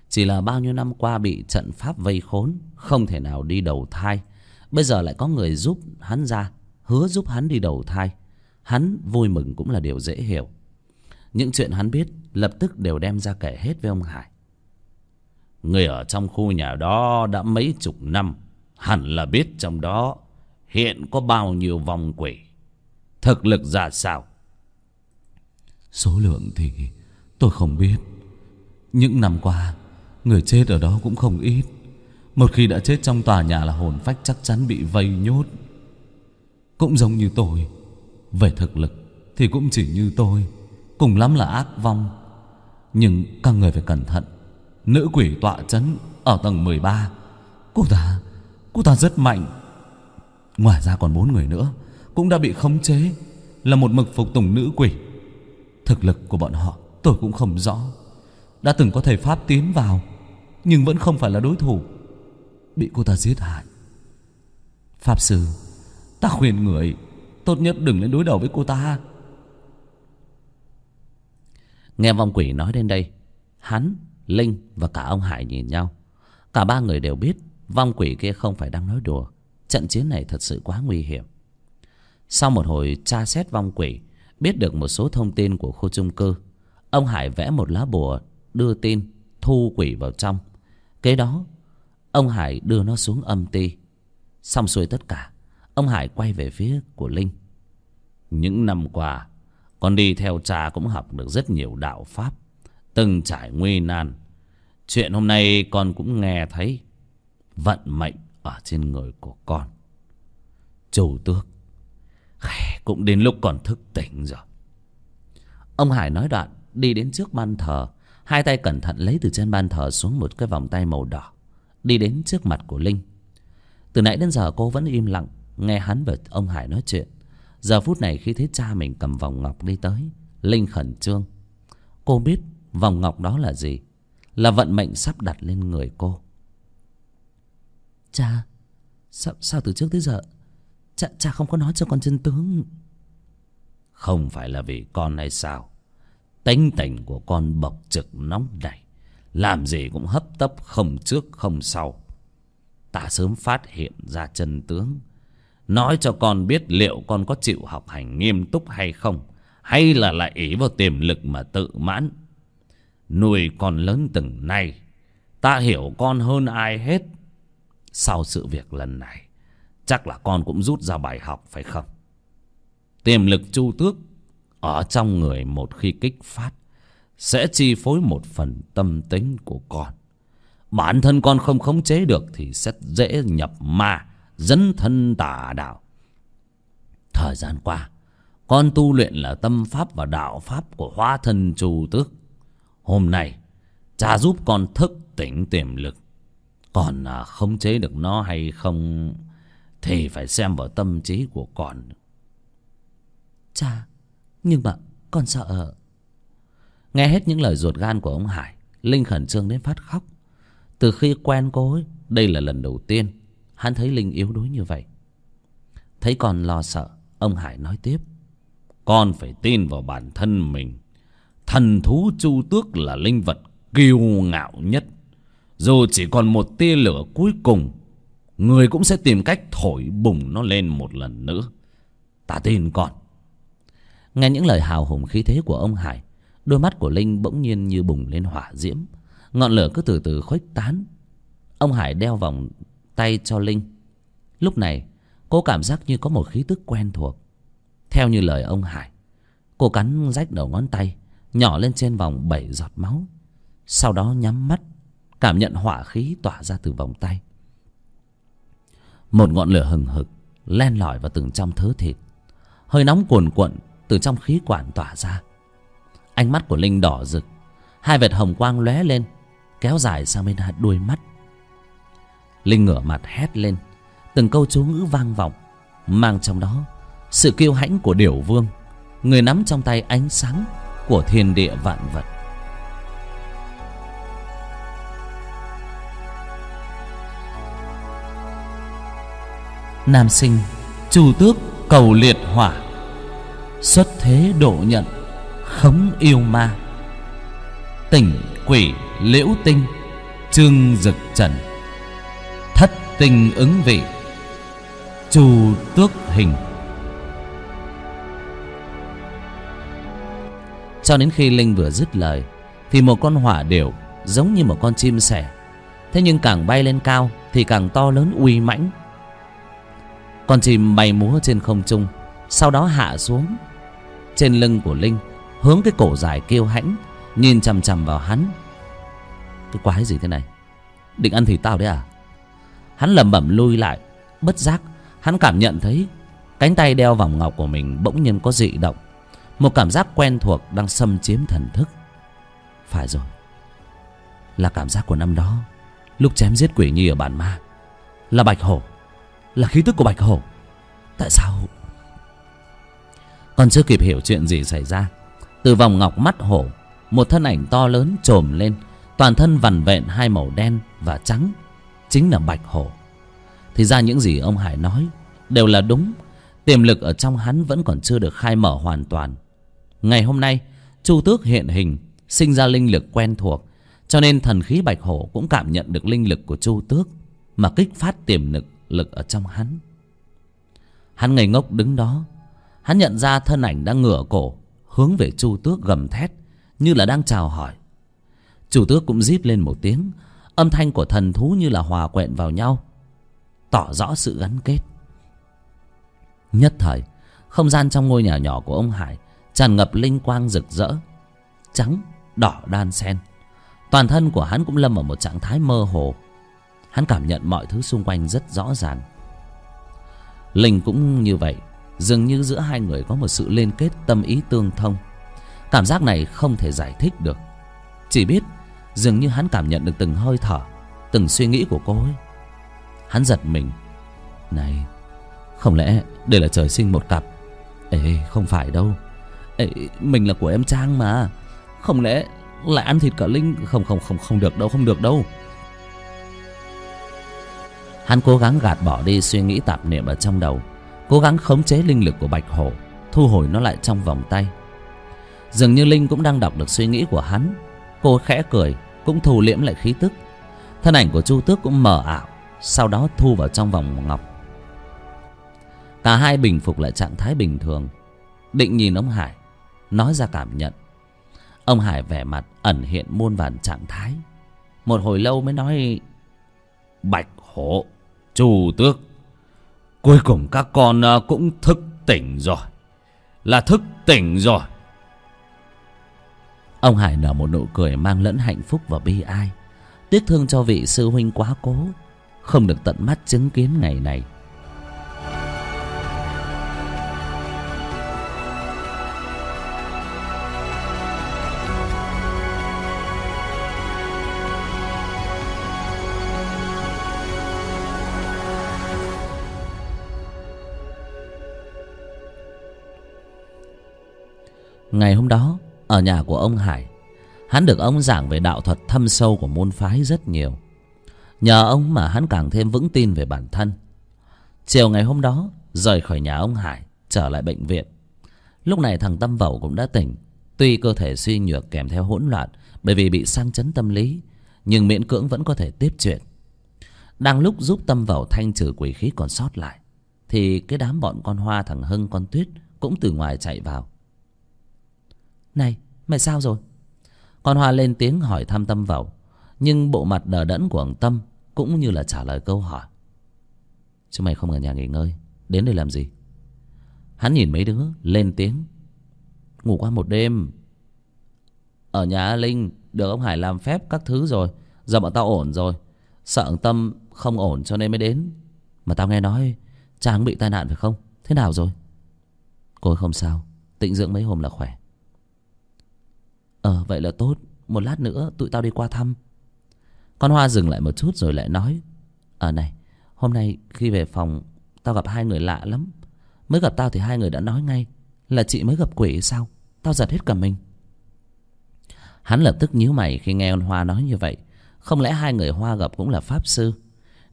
Chỉ là bao nhiêu năm qua bị trận pháp vây khốn, không thể nào đi đầu thai. Bây giờ lại có người giúp hắn ra, hứa giúp hắn đi đầu thai. Hắn vui mừng cũng là điều dễ hiểu. Những chuyện hắn biết lập tức đều đem ra kể hết với ông hải người ở trong khu nhà đó đã mấy chục năm, hẳn là biết trong đó hiện có bao nhiêu vong quỷ. Thực lực ra sao? Số lượng thì tôi không biết. Những năm qua, người chết ở đó cũng không ít. Một khi đã chết trong tòa nhà là hồn phách chắc chắn bị vây nhốt. Cũng giống như tôi, về thực lực thì cũng chỉ như tôi. Cùng lắm là ác vong. Nhưng các người phải cẩn thận nữ quỷ tọa chấn ở tầng 13 cô ta cô ta rất mạnh. Ngoài ra còn bốn người nữa, cũng đã bị khống chế, là một mực phục tùng nữ quỷ. Thực lực của bọn họ, tôi cũng không rõ. Đã từng có thầy pháp tiến vào, nhưng vẫn không phải là đối thủ. Bị cô ta giết hại. Pháp sư, ta khuyên người, tốt nhất đừng lên đối đầu với cô ta. Nghe vong quỷ nói đến đây, hắn linh và cả ông hải nhìn nhau. Cả ba người đều biết vong quỷ kia không phải đang nói đùa. Trận chiến này thật sự quá nguy hiểm. Sau một hồi tra xét vong quỷ, biết được một số thông tin của khu chung cư, ông hải vẽ một lá bùa đưa tin thu quỷ vào trong. Kế đó, ông hải đưa nó xuống âm ti. Xong xuôi tất cả, ông hải quay về phía của linh. Những năm qua, con đi theo cha cũng học được rất nhiều đạo pháp từng trải nguy nan. Chuyện hôm nay con cũng nghe thấy vận mệnh ở trên người của con. Chủ tước cũng đến lúc còn thức tỉnh rồi. Ông hải nói đoạn, đi đến trước ban thờ, hai tay cẩn thận lấy từ trên ban thờ xuống một cái vòng tay màu đỏ, đi đến trước mặt của linh. Từ nãy đến giờ cô vẫn im lặng, nghe hắn và ông hải nói chuyện. Giờ phút này khi thấy cha mình cầm vòng ngọc đi tới, linh khẩn trương. Cô biết vòng ngọc đó là gì? Là vận mệnh sắp đặt lên người cô. Cha sao, sao từ trước tới giờ cha, cha không có nói cho con chân tướng? Không phải là vì con hay sao? Tính tình của con bộc trực nóng nảy làm gì cũng hấp tấp không trước không sau. Ta sớm phát hiện ra chân tướng. Nói cho con biết liệu con có chịu học hành nghiêm túc hay không hay là lại ý vào tiềm lực mà tự mãn nuôi con lớn từng nay, ta hiểu con hơn ai hết. Sau sự việc lần này, chắc là con cũng rút ra bài học, phải không? Tiềm lực chu tước ở trong người một khi kích phát, sẽ chi phối một phần tâm tính của con. Bản thân con không khống chế được thì sẽ dễ nhập ma, dấn thân tà đạo. Thời gian qua, con tu luyện là tâm pháp và đạo pháp của hóa thân chu tước hôm nay cha giúp con thức tỉnh tiềm lực. Còn à, khống chế được nó hay không thì phải xem vào tâm trí của con. Cha nhưng mà con sợ. Nghe hết những lời ruột gan của ông hải linh khẩn trương đến phát khóc. Từ khi quen cô ấy đây là lần đầu tiên hắn thấy linh yếu đuối như vậy. Thấy con lo sợ ông hải nói tiếp. Con phải tin vào bản thân mình thần thú chu tước là linh vật kiêu ngạo nhất. Dù chỉ còn một tia lửa cuối cùng, người cũng sẽ tìm cách thổi bùng nó lên một lần nữa. Ta tin con. Nghe những lời hào hùng khí thế của ông hải, đôi mắt của linh bỗng nhiên như bùng lên hỏa diễm. Ngọn lửa cứ từ từ khuếch tán. Ông hải đeo vòng tay cho linh. Lúc này, cô cảm giác như có một khí tức quen thuộc. Theo như lời ông hải, cô cắn rách đầu ngón tay nhỏ lên trên vòng bảy giọt máu. Sau đó nhắm mắt, cảm nhận hỏa khí tỏa ra từ vòng tay. Một ngọn lửa hừng hực len lỏi vào từng trong thớ thịt. Hơi nóng cuồn cuộn từ trong khí quản tỏa ra. Ánh mắt của linh đỏ rực. Hai vệt hồng quang lóe lên, kéo dài sang bên hạt đuôi mắt. Linh ngửa mặt hét lên. Từng câu chú ngữ vang vọng, mang trong đó sự kiêu hãnh của điểu vương. Người nắm trong tay ánh sáng của thiên địa vạn vật. Nam sinh, chu tước cầu liệt hỏa. Xuất thế độ nhận, khống yêu ma. Tỉnh quỷ liễu tinh, trương dực trần. Thất tinh ứng vị, chu tước hình. Cho đến khi linh vừa dứt lời, thì một con hỏa điểu giống như một con chim sẻ. Thế nhưng càng bay lên cao thì càng to lớn uy mãnh. Con chim bay múa trên không trung, sau đó hạ xuống. Trên lưng của linh, hướng cái cổ dài kêu hãnh, nhìn chằm chằm vào hắn. Cái quái gì thế này? Định ăn thịt tao đấy à? Hắn lẩm bẩm lui lại, bất giác, hắn cảm nhận thấy cánh tay đeo vòng ngọc của mình bỗng nhiên có dị động một cảm giác quen thuộc đang xâm chiếm thần thức. Phải rồi. Là cảm giác của năm đó, lúc chém giết quỷ nhi ở bản ma. Là bạch hổ. Là khí tức của bạch hổ. Tại sao? Còn chưa kịp hiểu chuyện gì xảy ra, từ vòng ngọc mắt hổ, một thân ảnh to lớn trồm lên, toàn thân vằn vện hai màu đen và trắng, chính là bạch hổ. Thì ra những gì ông hải nói đều là đúng, tiềm lực ở trong hắn vẫn còn chưa được khai mở hoàn toàn ngày hôm nay, chu tước hiện hình, sinh ra linh lực quen thuộc, cho nên thần khí bạch hổ cũng cảm nhận được linh lực của chu tước mà kích phát tiềm lực lực ở trong hắn. Hắn ngây ngốc đứng đó, hắn nhận ra thân ảnh đang ngửa cổ, hướng về chu tước gầm thét, như là đang chào hỏi. Chu tước cũng rít lên một tiếng, âm thanh của thần thú như là hòa quẹn vào nhau, tỏ rõ sự gắn kết. Nhất thời, không gian trong ngôi nhà nhỏ của ông hải tràn ngập linh quang rực rỡ, trắng, đỏ, đan xen toàn thân của hắn cũng lâm vào một trạng thái mơ hồ. Hắn cảm nhận mọi thứ xung quanh rất rõ ràng. Linh cũng như vậy, dường như giữa hai người có một sự liên kết tâm ý tương thông. Cảm giác này không thể giải thích được. Chỉ biết, dường như hắn cảm nhận được từng hơi thở, từng suy nghĩ của cô ấy. Hắn giật mình. Này, không lẽ đây là trời sinh một cặp? Ê, không phải đâu ê, mình là của em trang mà. Không lẽ lại ăn thịt cả Linh? Không không không không được đâu, không được đâu. Hắn cố gắng gạt bỏ đi suy nghĩ tạp niệm ở trong đầu, Cố gắng khống chế linh lực của Bạch Hổ, Thu hồi nó lại trong vòng tay. Dường như Linh cũng đang đọc được suy nghĩ của hắn. Cô khẽ cười, Cũng thu liễm lại khí tức. Thân ảnh của Chu Tước cũng mờ ảo, Sau đó thu vào trong vòng ngọc. Cả hai bình phục lại trạng thái bình thường. Định nhìn ông Hải Nói ra cảm nhận. Ông Hải vẻ mặt ẩn hiện muôn vàn trạng thái. Một hồi lâu mới nói, Bạch hổ, Chu tước, Cuối cùng các con à, cũng thức tỉnh rồi, Là thức tỉnh rồi. Ông Hải nở một nụ cười mang lẫn hạnh phúc và bi ai. Tiếc thương cho vị sư huynh quá cố, Không được tận mắt chứng kiến ngày này. Ngày hôm đó, Ở nhà của ông Hải, Hắn được ông giảng về đạo thuật thâm sâu của môn phái rất nhiều. Nhờ ông mà hắn càng thêm vững tin về bản thân. Chiều ngày hôm đó, Rời khỏi nhà ông Hải, Trở lại bệnh viện. Lúc này thằng Tâm Vẩu cũng đã tỉnh, Tuy cơ thể suy nhược kèm theo hỗn loạn Bởi vì bị sang chấn tâm lý, Nhưng miễn cưỡng vẫn có thể tiếp chuyện. Đang lúc giúp Tâm Vẩu thanh trừ quỷ khí còn sót lại, Thì cái đám bọn con Hoa thằng Hưng, con Tuyết Cũng từ ngoài chạy vào này mày sao rồi? Con Hoa lên tiếng hỏi thăm Tâm vào Nhưng bộ mặt đờ đẫn của ông Tâm Cũng như là trả lời câu hỏi. Chứ mày không ở nhà nghỉ ngơi, Đến đây làm gì? Hắn nhìn mấy đứa lên tiếng, Ngủ qua một đêm. Ở nhà Linh Được ông Hải làm phép các thứ rồi, Giờ bọn tao ổn rồi. Sợ ông Tâm không ổn cho nên mới đến. Mà tao nghe nói Chàng bị tai nạn phải không? Thế nào rồi? Cô ấy không sao, Tịnh dưỡng mấy hôm là khỏe. Ờ vậy là tốt. Một lát nữa tụi tao đi qua thăm. Con Hoa dừng lại một chút rồi lại nói Ờ này, Hôm nay khi về phòng, Tao gặp hai người lạ lắm. Mới gặp tao thì hai người đã nói ngay Là chị mới gặp quỷ sao? Tao giật hết cả mình. Hắn lập tức nhíu mày khi nghe con Hoa nói như vậy. Không lẽ hai người Hoa gặp cũng là Pháp Sư?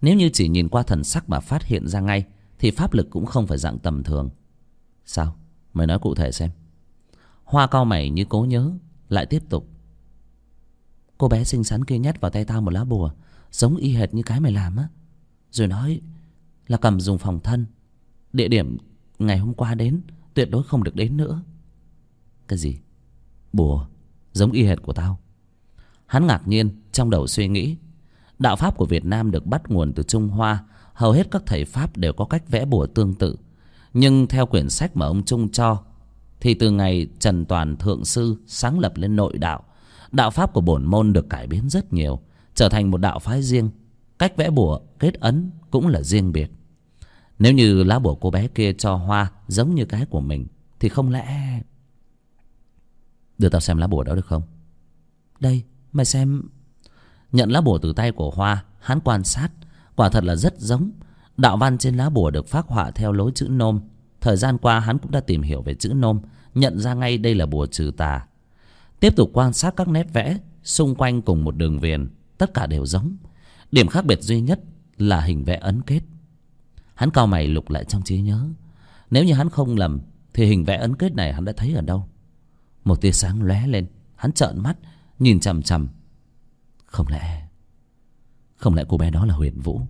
Nếu như chỉ nhìn qua thần sắc mà phát hiện ra ngay, Thì pháp lực cũng không phải dạng tầm thường. Sao? Mày nói cụ thể xem. Hoa cao mày như cố nhớ lại tiếp tục. Cô bé xinh xắn kia nhét vào tay tao một lá bùa, Giống y hệt như cái mày làm á. Rồi nói là cầm dùng phòng thân. Địa điểm ngày hôm qua đến, Tuyệt đối không được đến nữa. Cái gì? Bùa, Giống y hệt của tao. Hắn ngạc nhiên, trong đầu suy nghĩ. Đạo Pháp của Việt Nam được bắt nguồn từ Trung Hoa. Hầu hết các thầy Pháp đều có cách vẽ bùa tương tự. Nhưng theo quyển sách mà ông Trung cho thì từ ngày Trần Toàn Thượng Sư sáng lập lên nội đạo, đạo pháp của bổn môn được cải biến rất nhiều, trở thành một đạo phái riêng. Cách vẽ bùa, kết ấn cũng là riêng biệt. Nếu như lá bùa cô bé kia cho hoa giống như cái của mình, thì không lẽ... Đưa tao xem lá bùa đó được không? Đây, mày xem... Nhận lá bùa từ tay của Hoa, hắn quan sát, quả thật là rất giống. Đạo văn trên lá bùa được phác họa theo lối chữ nôm, Thời gian qua hắn cũng đã tìm hiểu về chữ nôm, Nhận ra ngay đây là bùa trừ tà. Tiếp tục quan sát các nét vẽ, Xung quanh cùng một đường viền, Tất cả đều giống. Điểm khác biệt duy nhất là hình vẽ ấn kết. Hắn cao mày lục lại trong trí nhớ. Nếu như hắn không lầm, Thì hình vẽ ấn kết này hắn đã thấy ở đâu? Một tia sáng lóe lên, Hắn trợn mắt, Nhìn chằm chằm. Không lẽ Không lẽ cô bé đó là huyền vũ?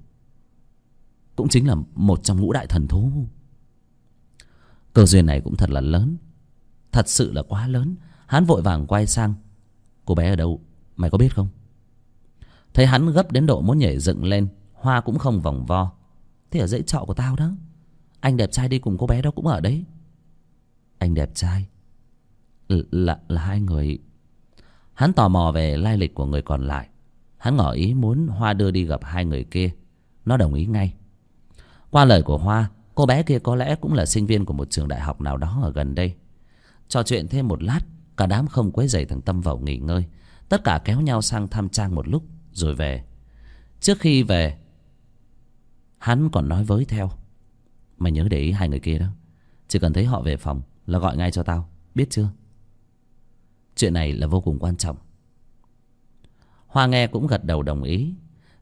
Cũng chính là một trong ngũ đại thần thú. Cơ duyên này cũng thật là lớn. Thật sự là quá lớn. Hắn vội vàng quay sang. Cô bé ở đâu? Mày có biết không? Thấy hắn gấp đến độ muốn nhảy dựng lên Hoa cũng không vòng vo. Thế ở dãy trọ của tao đó Anh đẹp trai đi cùng cô bé đó cũng ở đấy. Anh đẹp trai? L là, là hai người. Hắn tò mò về lai lịch của người còn lại. Hắn ngỏ ý muốn Hoa đưa đi gặp hai người kia. Nó đồng ý ngay. Qua lời của Hoa Cô bé kia có lẽ cũng là sinh viên của một trường đại học nào đó ở gần đây. Trò chuyện thêm một lát, Cả đám không quấy dày thằng Tâm vào nghỉ ngơi. Tất cả kéo nhau sang thăm Trang một lúc, Rồi về. Trước khi về, Hắn còn nói với theo. Mày nhớ để ý hai người kia đó. Chỉ cần thấy họ về phòng Là gọi ngay cho tao. Biết chưa? Chuyện này là vô cùng quan trọng. Hoa nghe cũng gật đầu đồng ý.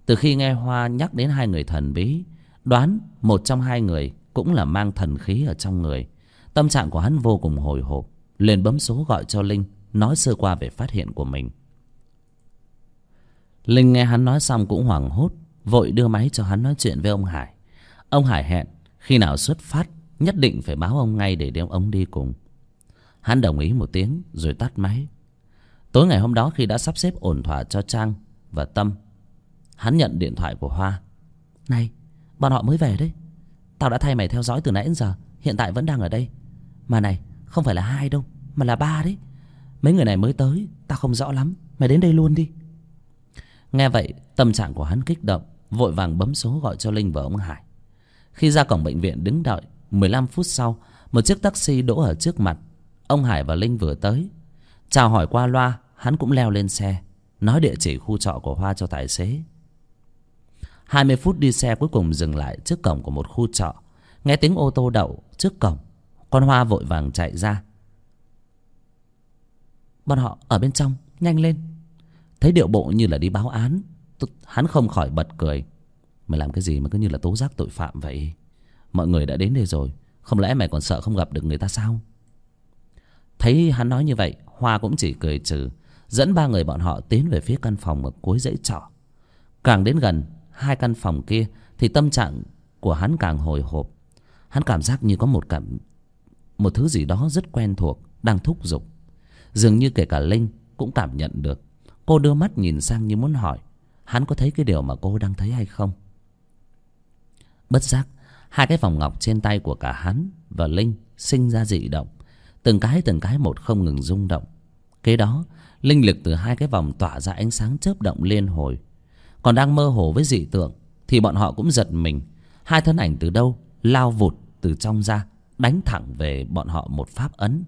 Từ khi nghe hoa nhắc đến hai người thần bí, đoán một trong hai người cũng là mang thần khí ở trong người. Tâm trạng của hắn vô cùng hồi hộp, liền bấm số gọi cho linh, nói sơ qua về phát hiện của mình. Linh nghe hắn nói xong cũng hoảng hốt, vội đưa máy cho hắn nói chuyện với ông hải. Ông hải hẹn, khi nào xuất phát, nhất định phải báo ông ngay để đem ông đi cùng. Hắn đồng ý một tiếng, rồi tắt máy. Tối ngày hôm đó khi đã sắp xếp ổn thỏa cho trang và tâm, hắn nhận điện thoại của hoa. Này, bọn họ mới về đấy tao đã thay mày theo dõi từ nãy đến giờ, hiện tại vẫn đang ở đây. Mà này, không phải là hai đâu, mà là ba đấy. Mấy người này mới tới, tao không rõ lắm. Mày đến đây luôn đi. Nghe vậy, tâm trạng của hắn kích động, vội vàng bấm số gọi cho linh và ông hải. Khi ra cổng bệnh viện đứng đợi, mười lăm phút sau, một chiếc taxi đỗ ở trước mặt. Ông hải và linh vừa tới. Chào hỏi qua loa, hắn cũng leo lên xe, nói địa chỉ khu trọ của hoa cho tài xế hai mươi phút đi xe cuối cùng dừng lại trước cổng của một khu trọ. Nghe tiếng ô tô đậu trước cổng, con hoa vội vàng chạy ra. Bọn họ ở bên trong, nhanh lên. Thấy điệu bộ như là đi báo án hắn không khỏi bật cười. Mày làm cái gì mà cứ như là tố giác tội phạm vậy? Mọi người đã đến đây rồi, không lẽ mày còn sợ không gặp được người ta sao? Thấy hắn nói như vậy, hoa cũng chỉ cười trừ, dẫn ba người bọn họ tiến về phía căn phòng ở cuối dãy trọ. Càng đến gần hai căn phòng kia thì tâm trạng của hắn càng hồi hộp. Hắn cảm giác như có một cảm, một thứ gì đó rất quen thuộc đang thúc giục. Dường như kể cả linh cũng cảm nhận được. Cô đưa mắt nhìn sang như muốn hỏi, hắn có thấy cái điều mà cô đang thấy hay không? Bất giác, hai cái vòng ngọc trên tay của cả hắn và linh sinh ra dị động. Từng cái từng cái một không ngừng rung động. Kế đó, linh lực từ hai cái vòng tỏa ra ánh sáng chớp động liên hồi còn đang mơ hồ với dị tượng, thì bọn họ cũng giật mình. Hai thân ảnh từ đâu lao vụt từ trong ra, đánh thẳng về bọn họ một pháp ấn.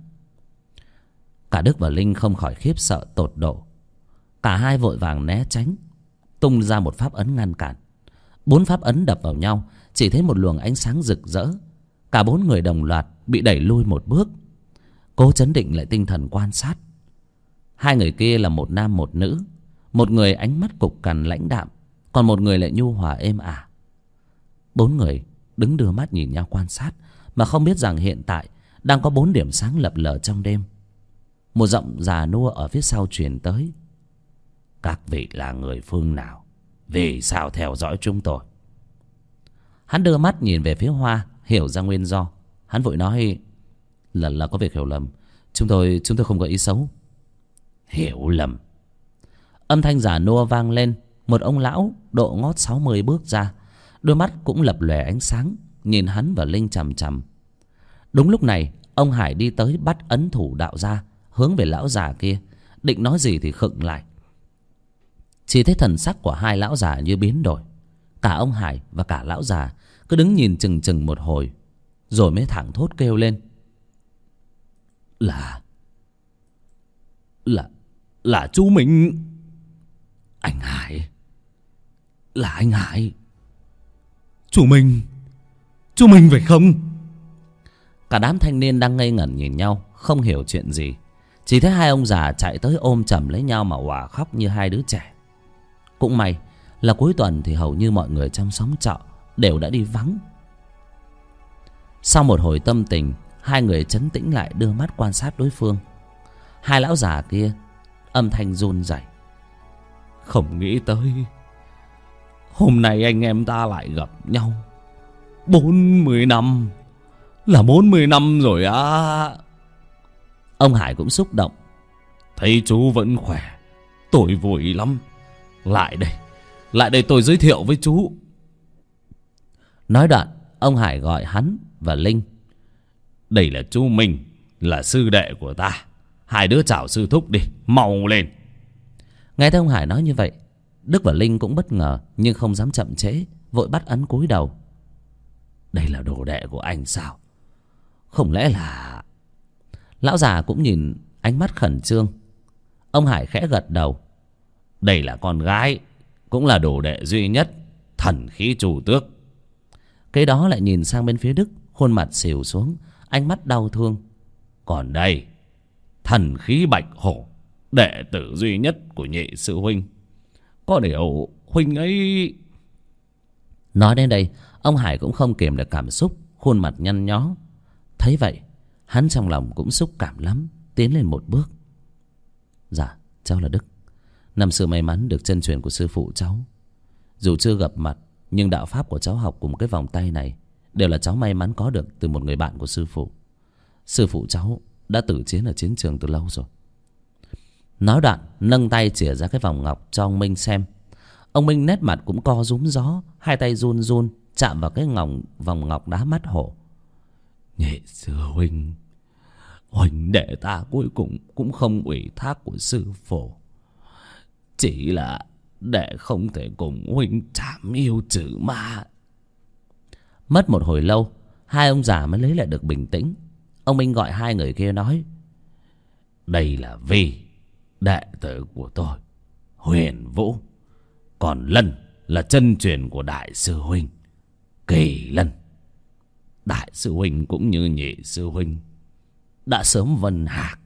Cả đức và linh không khỏi khiếp sợ, tột độ. Cả hai vội vàng né tránh, tung ra một pháp ấn ngăn cản. Bốn pháp ấn đập vào nhau, chỉ thấy một luồng ánh sáng rực rỡ. Cả bốn người đồng loạt bị đẩy lui một bước. Cố chấn định lại tinh thần quan sát. Hai người kia là một nam một nữ một người ánh mắt cục cằn lãnh đạm, còn một người lại nhu hòa êm ả. Bốn người đứng đưa mắt nhìn nhau quan sát, mà không biết rằng hiện tại đang có bốn điểm sáng lập lờ trong đêm. Một giọng già nua ở phía sau truyền tới. Các vị là người phương nào? Vì sao theo dõi chúng tôi? Hắn đưa mắt nhìn về phía hoa, hiểu ra nguyên do. Hắn vội nói là là có việc hiểu lầm. Chúng tôi chúng tôi không có ý xấu. Hiểu lầm âm thanh giả nua vang lên. Một ông lão độ ngót sáu mươi bước ra. Đôi mắt cũng lập lòe ánh sáng, nhìn hắn và linh chằm chằm. Đúng lúc này, ông hải đi tới bắt ấn thủ đạo ra hướng về lão già kia. Định nói gì thì khựng lại. Chỉ thấy thần sắc của hai lão già như biến đổi. Cả ông hải và cả lão già cứ đứng nhìn chừng chừng một hồi, rồi mới thẳng thốt kêu lên. Là là là chú mình anh hải. Là anh hải. Chú mình Chú mình phải không? Cả đám thanh niên đang ngây ngẩn nhìn nhau, không hiểu chuyện gì. Chỉ thấy hai ông già chạy tới ôm chầm lấy nhau mà hòa khóc như hai đứa trẻ. Cũng may là cuối tuần thì hầu như mọi người trong xóm trọ đều đã đi vắng. Sau một hồi tâm tình, hai người chấn tĩnh lại đưa mắt quan sát đối phương. Hai lão già kia âm thanh run rẩy. Không nghĩ tới. Hôm nay anh em ta lại gặp nhau. Bốn mươi năm. Là bốn mươi năm rồi á. Ông hải cũng xúc động. Thấy chú vẫn khỏe. Tôi vui lắm. Lại đây. Lại đây tôi giới thiệu với chú. Nói đoạn, ông hải gọi hắn và linh. Đây là chú Minh, Là sư đệ của ta. Hai đứa chào sư thúc đi. Mau lên nghe thấy ông hải nói như vậy, đức và linh cũng bất ngờ, nhưng không dám chậm trễ, vội bắt ấn cúi đầu. Đây là đồ đệ của anh sao? Không lẽ là lão già cũng nhìn ánh mắt khẩn trương. Ông hải khẽ gật đầu. Đây là con gái, Cũng là đồ đệ duy nhất, Thần khí chủ tước. Kế đó lại nhìn sang bên phía đức, khuôn mặt xìu xuống, ánh mắt đau thương. Còn đây, Thần khí bạch hổ đệ tử duy nhất của nhị sư huynh. Có điều huynh ấy nói đến đây, ông hải cũng không kiềm được cảm xúc, khuôn mặt nhăn nhó. Thấy vậy, hắn trong lòng cũng xúc cảm lắm, tiến lên một bước. Dạ cháu là đức. Năm xưa may mắn được chân truyền của sư phụ cháu. Dù chưa gặp mặt, nhưng đạo pháp của cháu học cùng cái vòng tay này đều là cháu may mắn có được từ một người bạn của sư phụ. Sư phụ cháu đã tử chiến ở chiến trường từ lâu rồi nói đoạn nâng tay chìa ra cái vòng ngọc cho ông minh xem. Ông minh nét mặt cũng co rúm gió hai tay run run chạm vào cái ngòng vòng ngọc đá mắt hổ. Nhị sư huynh huynh đệ ta cuối cùng cũng không ủy thác của sư phụ. Chỉ là đệ không thể cùng huynh chạm yêu trừ ma. Mất một hồi lâu hai ông già mới lấy lại được bình tĩnh. Ông minh gọi hai người kia nói đây là vi đệ tử của tôi, huyền vũ, còn lân là chân truyền của đại sư huynh, kỳ lân. Đại sư huynh cũng như nhị sư huynh đã sớm vân hạc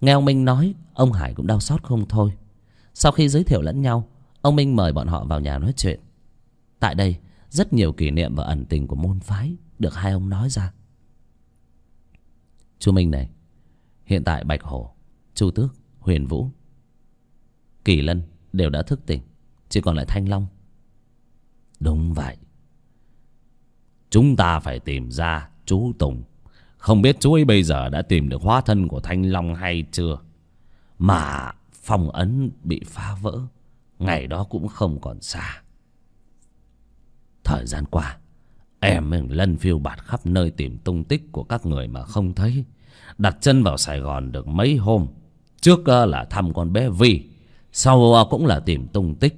nghe ông minh nói, ông hải cũng đau xót không thôi. Sau khi giới thiệu lẫn nhau, ông minh mời bọn họ vào nhà nói chuyện. Tại đây, rất nhiều kỷ niệm và ẩn tình của môn phái được hai ông nói ra. Chú minh này, hiện tại bạch hổ chu tước, huyền vũ. Kỳ lân đều đã thức tỉnh, chỉ còn lại thanh long. Đúng vậy. Chúng ta phải tìm ra chú tùng. Không biết chú ấy bây giờ đã tìm được hóa thân của thanh long hay chưa? Mà phong ấn bị phá vỡ, ngày đó cũng không còn xa. Thời gian qua, em mình lân phiêu bạt khắp nơi tìm tung tích của các người mà không thấy. Đặt chân vào sài gòn được mấy hôm trước ờ, là thăm con bé vi, sau ờ, cũng là tìm tung tích.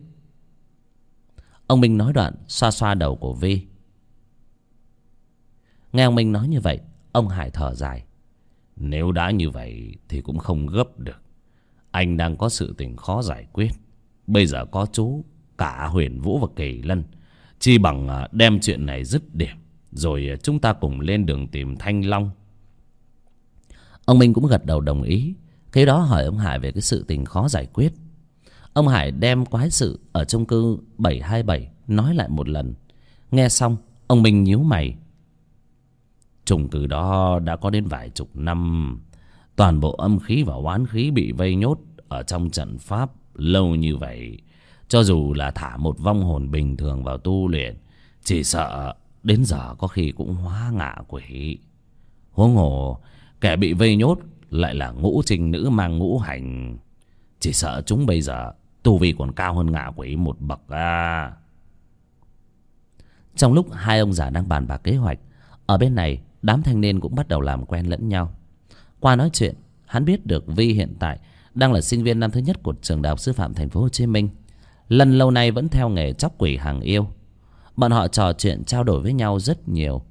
Ông minh nói đoạn xoa xoa đầu của vi. Nghe ông minh nói như vậy, ông hải thở dài. Nếu đã như vậy thì cũng không gấp được. Anh đang có sự tình khó giải quyết. Bây giờ có chú, cả huyền vũ và kỳ lân. Chi bằng ờ, đem chuyện này dứt điểm, rồi chúng ta cùng lên đường tìm thanh long. Ông minh cũng gật đầu đồng ý cái đó hỏi ông hải về cái sự tình khó giải quyết. Ông hải đem quái sự ở chung cư bảy hai bảy nói lại một lần. Nghe xong, ông minh nhíu mày. Trùng từ đó đã có đến vài chục năm. Toàn bộ âm khí và oán khí bị vây nhốt ở trong trận pháp lâu như vậy. Cho dù là thả một vong hồn bình thường vào tu luyện, chỉ sợ đến giờ có khi cũng hóa ngạ quỷ. Huống hồ, kẻ bị vây nhốt lại là ngũ trình nữ mang ngũ hành. Chỉ sợ chúng bây giờ, tu vi còn cao hơn ngạ quỷ một bậc à. Trong lúc hai ông già đang bàn bạc kế hoạch, ở bên này, đám thanh niên cũng bắt đầu làm quen lẫn nhau. Qua nói chuyện, hắn biết được vi hiện tại đang là sinh viên năm thứ nhất của trường đại học sư phạm thành phố hồ chí minh. Lần lâu nay vẫn theo nghề chóc quỷ hàng yêu. Bọn họ trò chuyện trao đổi với nhau rất nhiều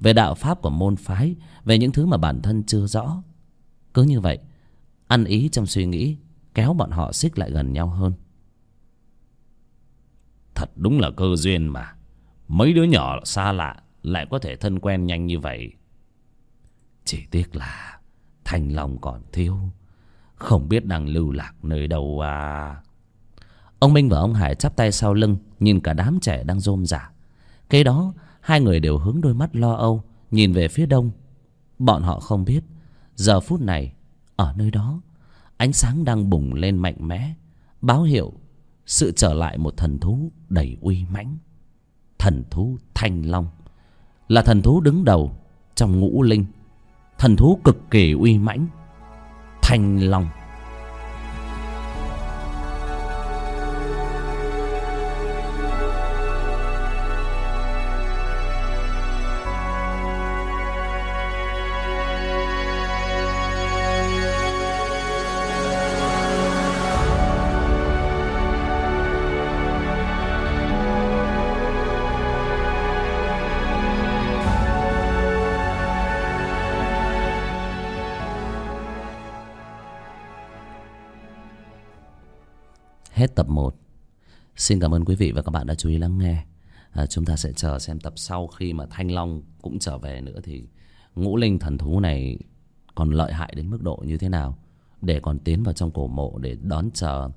về đạo pháp của môn phái, về những thứ mà bản thân chưa rõ. Cứ như vậy, ăn ý trong suy nghĩ, kéo bọn họ xích lại gần nhau hơn. Thật đúng là cơ duyên mà. Mấy đứa nhỏ xa lạ lại có thể thân quen nhanh như vậy. Chỉ tiếc là thành lòng còn thiếu. Không biết đang lưu lạc nơi đâu à. Ông minh và ông hải chắp tay sau lưng, nhìn cả đám trẻ đang rôm rả. Kế đó hai người đều hướng đôi mắt lo âu, nhìn về phía đông. Bọn họ không biết, giờ phút này, ở nơi đó, ánh sáng đang bùng lên mạnh mẽ, báo hiệu sự trở lại một thần thú đầy uy mãnh. Thần thú thanh long là thần thú đứng đầu trong ngũ linh, thần thú cực kỳ uy mãnh. Thanh long. Hết tập 1 Xin cảm ơn quý vị và các bạn đã chú ý lắng nghe. À, Chúng ta sẽ chờ xem tập sau khi mà Thanh Long cũng trở về nữa thì ngũ linh thần thú này còn lợi hại đến mức độ như thế nào để còn tiến vào trong cổ mộ để đón chờ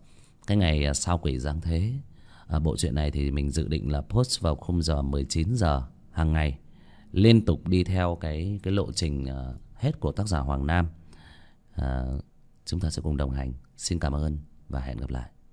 cái ngày sau sao quỷ giáng thế. À, bộ truyện này thì mình dự định là post vào khung giờ 19 giờ hàng ngày liên tục đi theo cái cái lộ trình uh, hết của tác giả Hoàng Nam. À, chúng ta sẽ cùng đồng hành. Xin cảm ơn và hẹn gặp lại.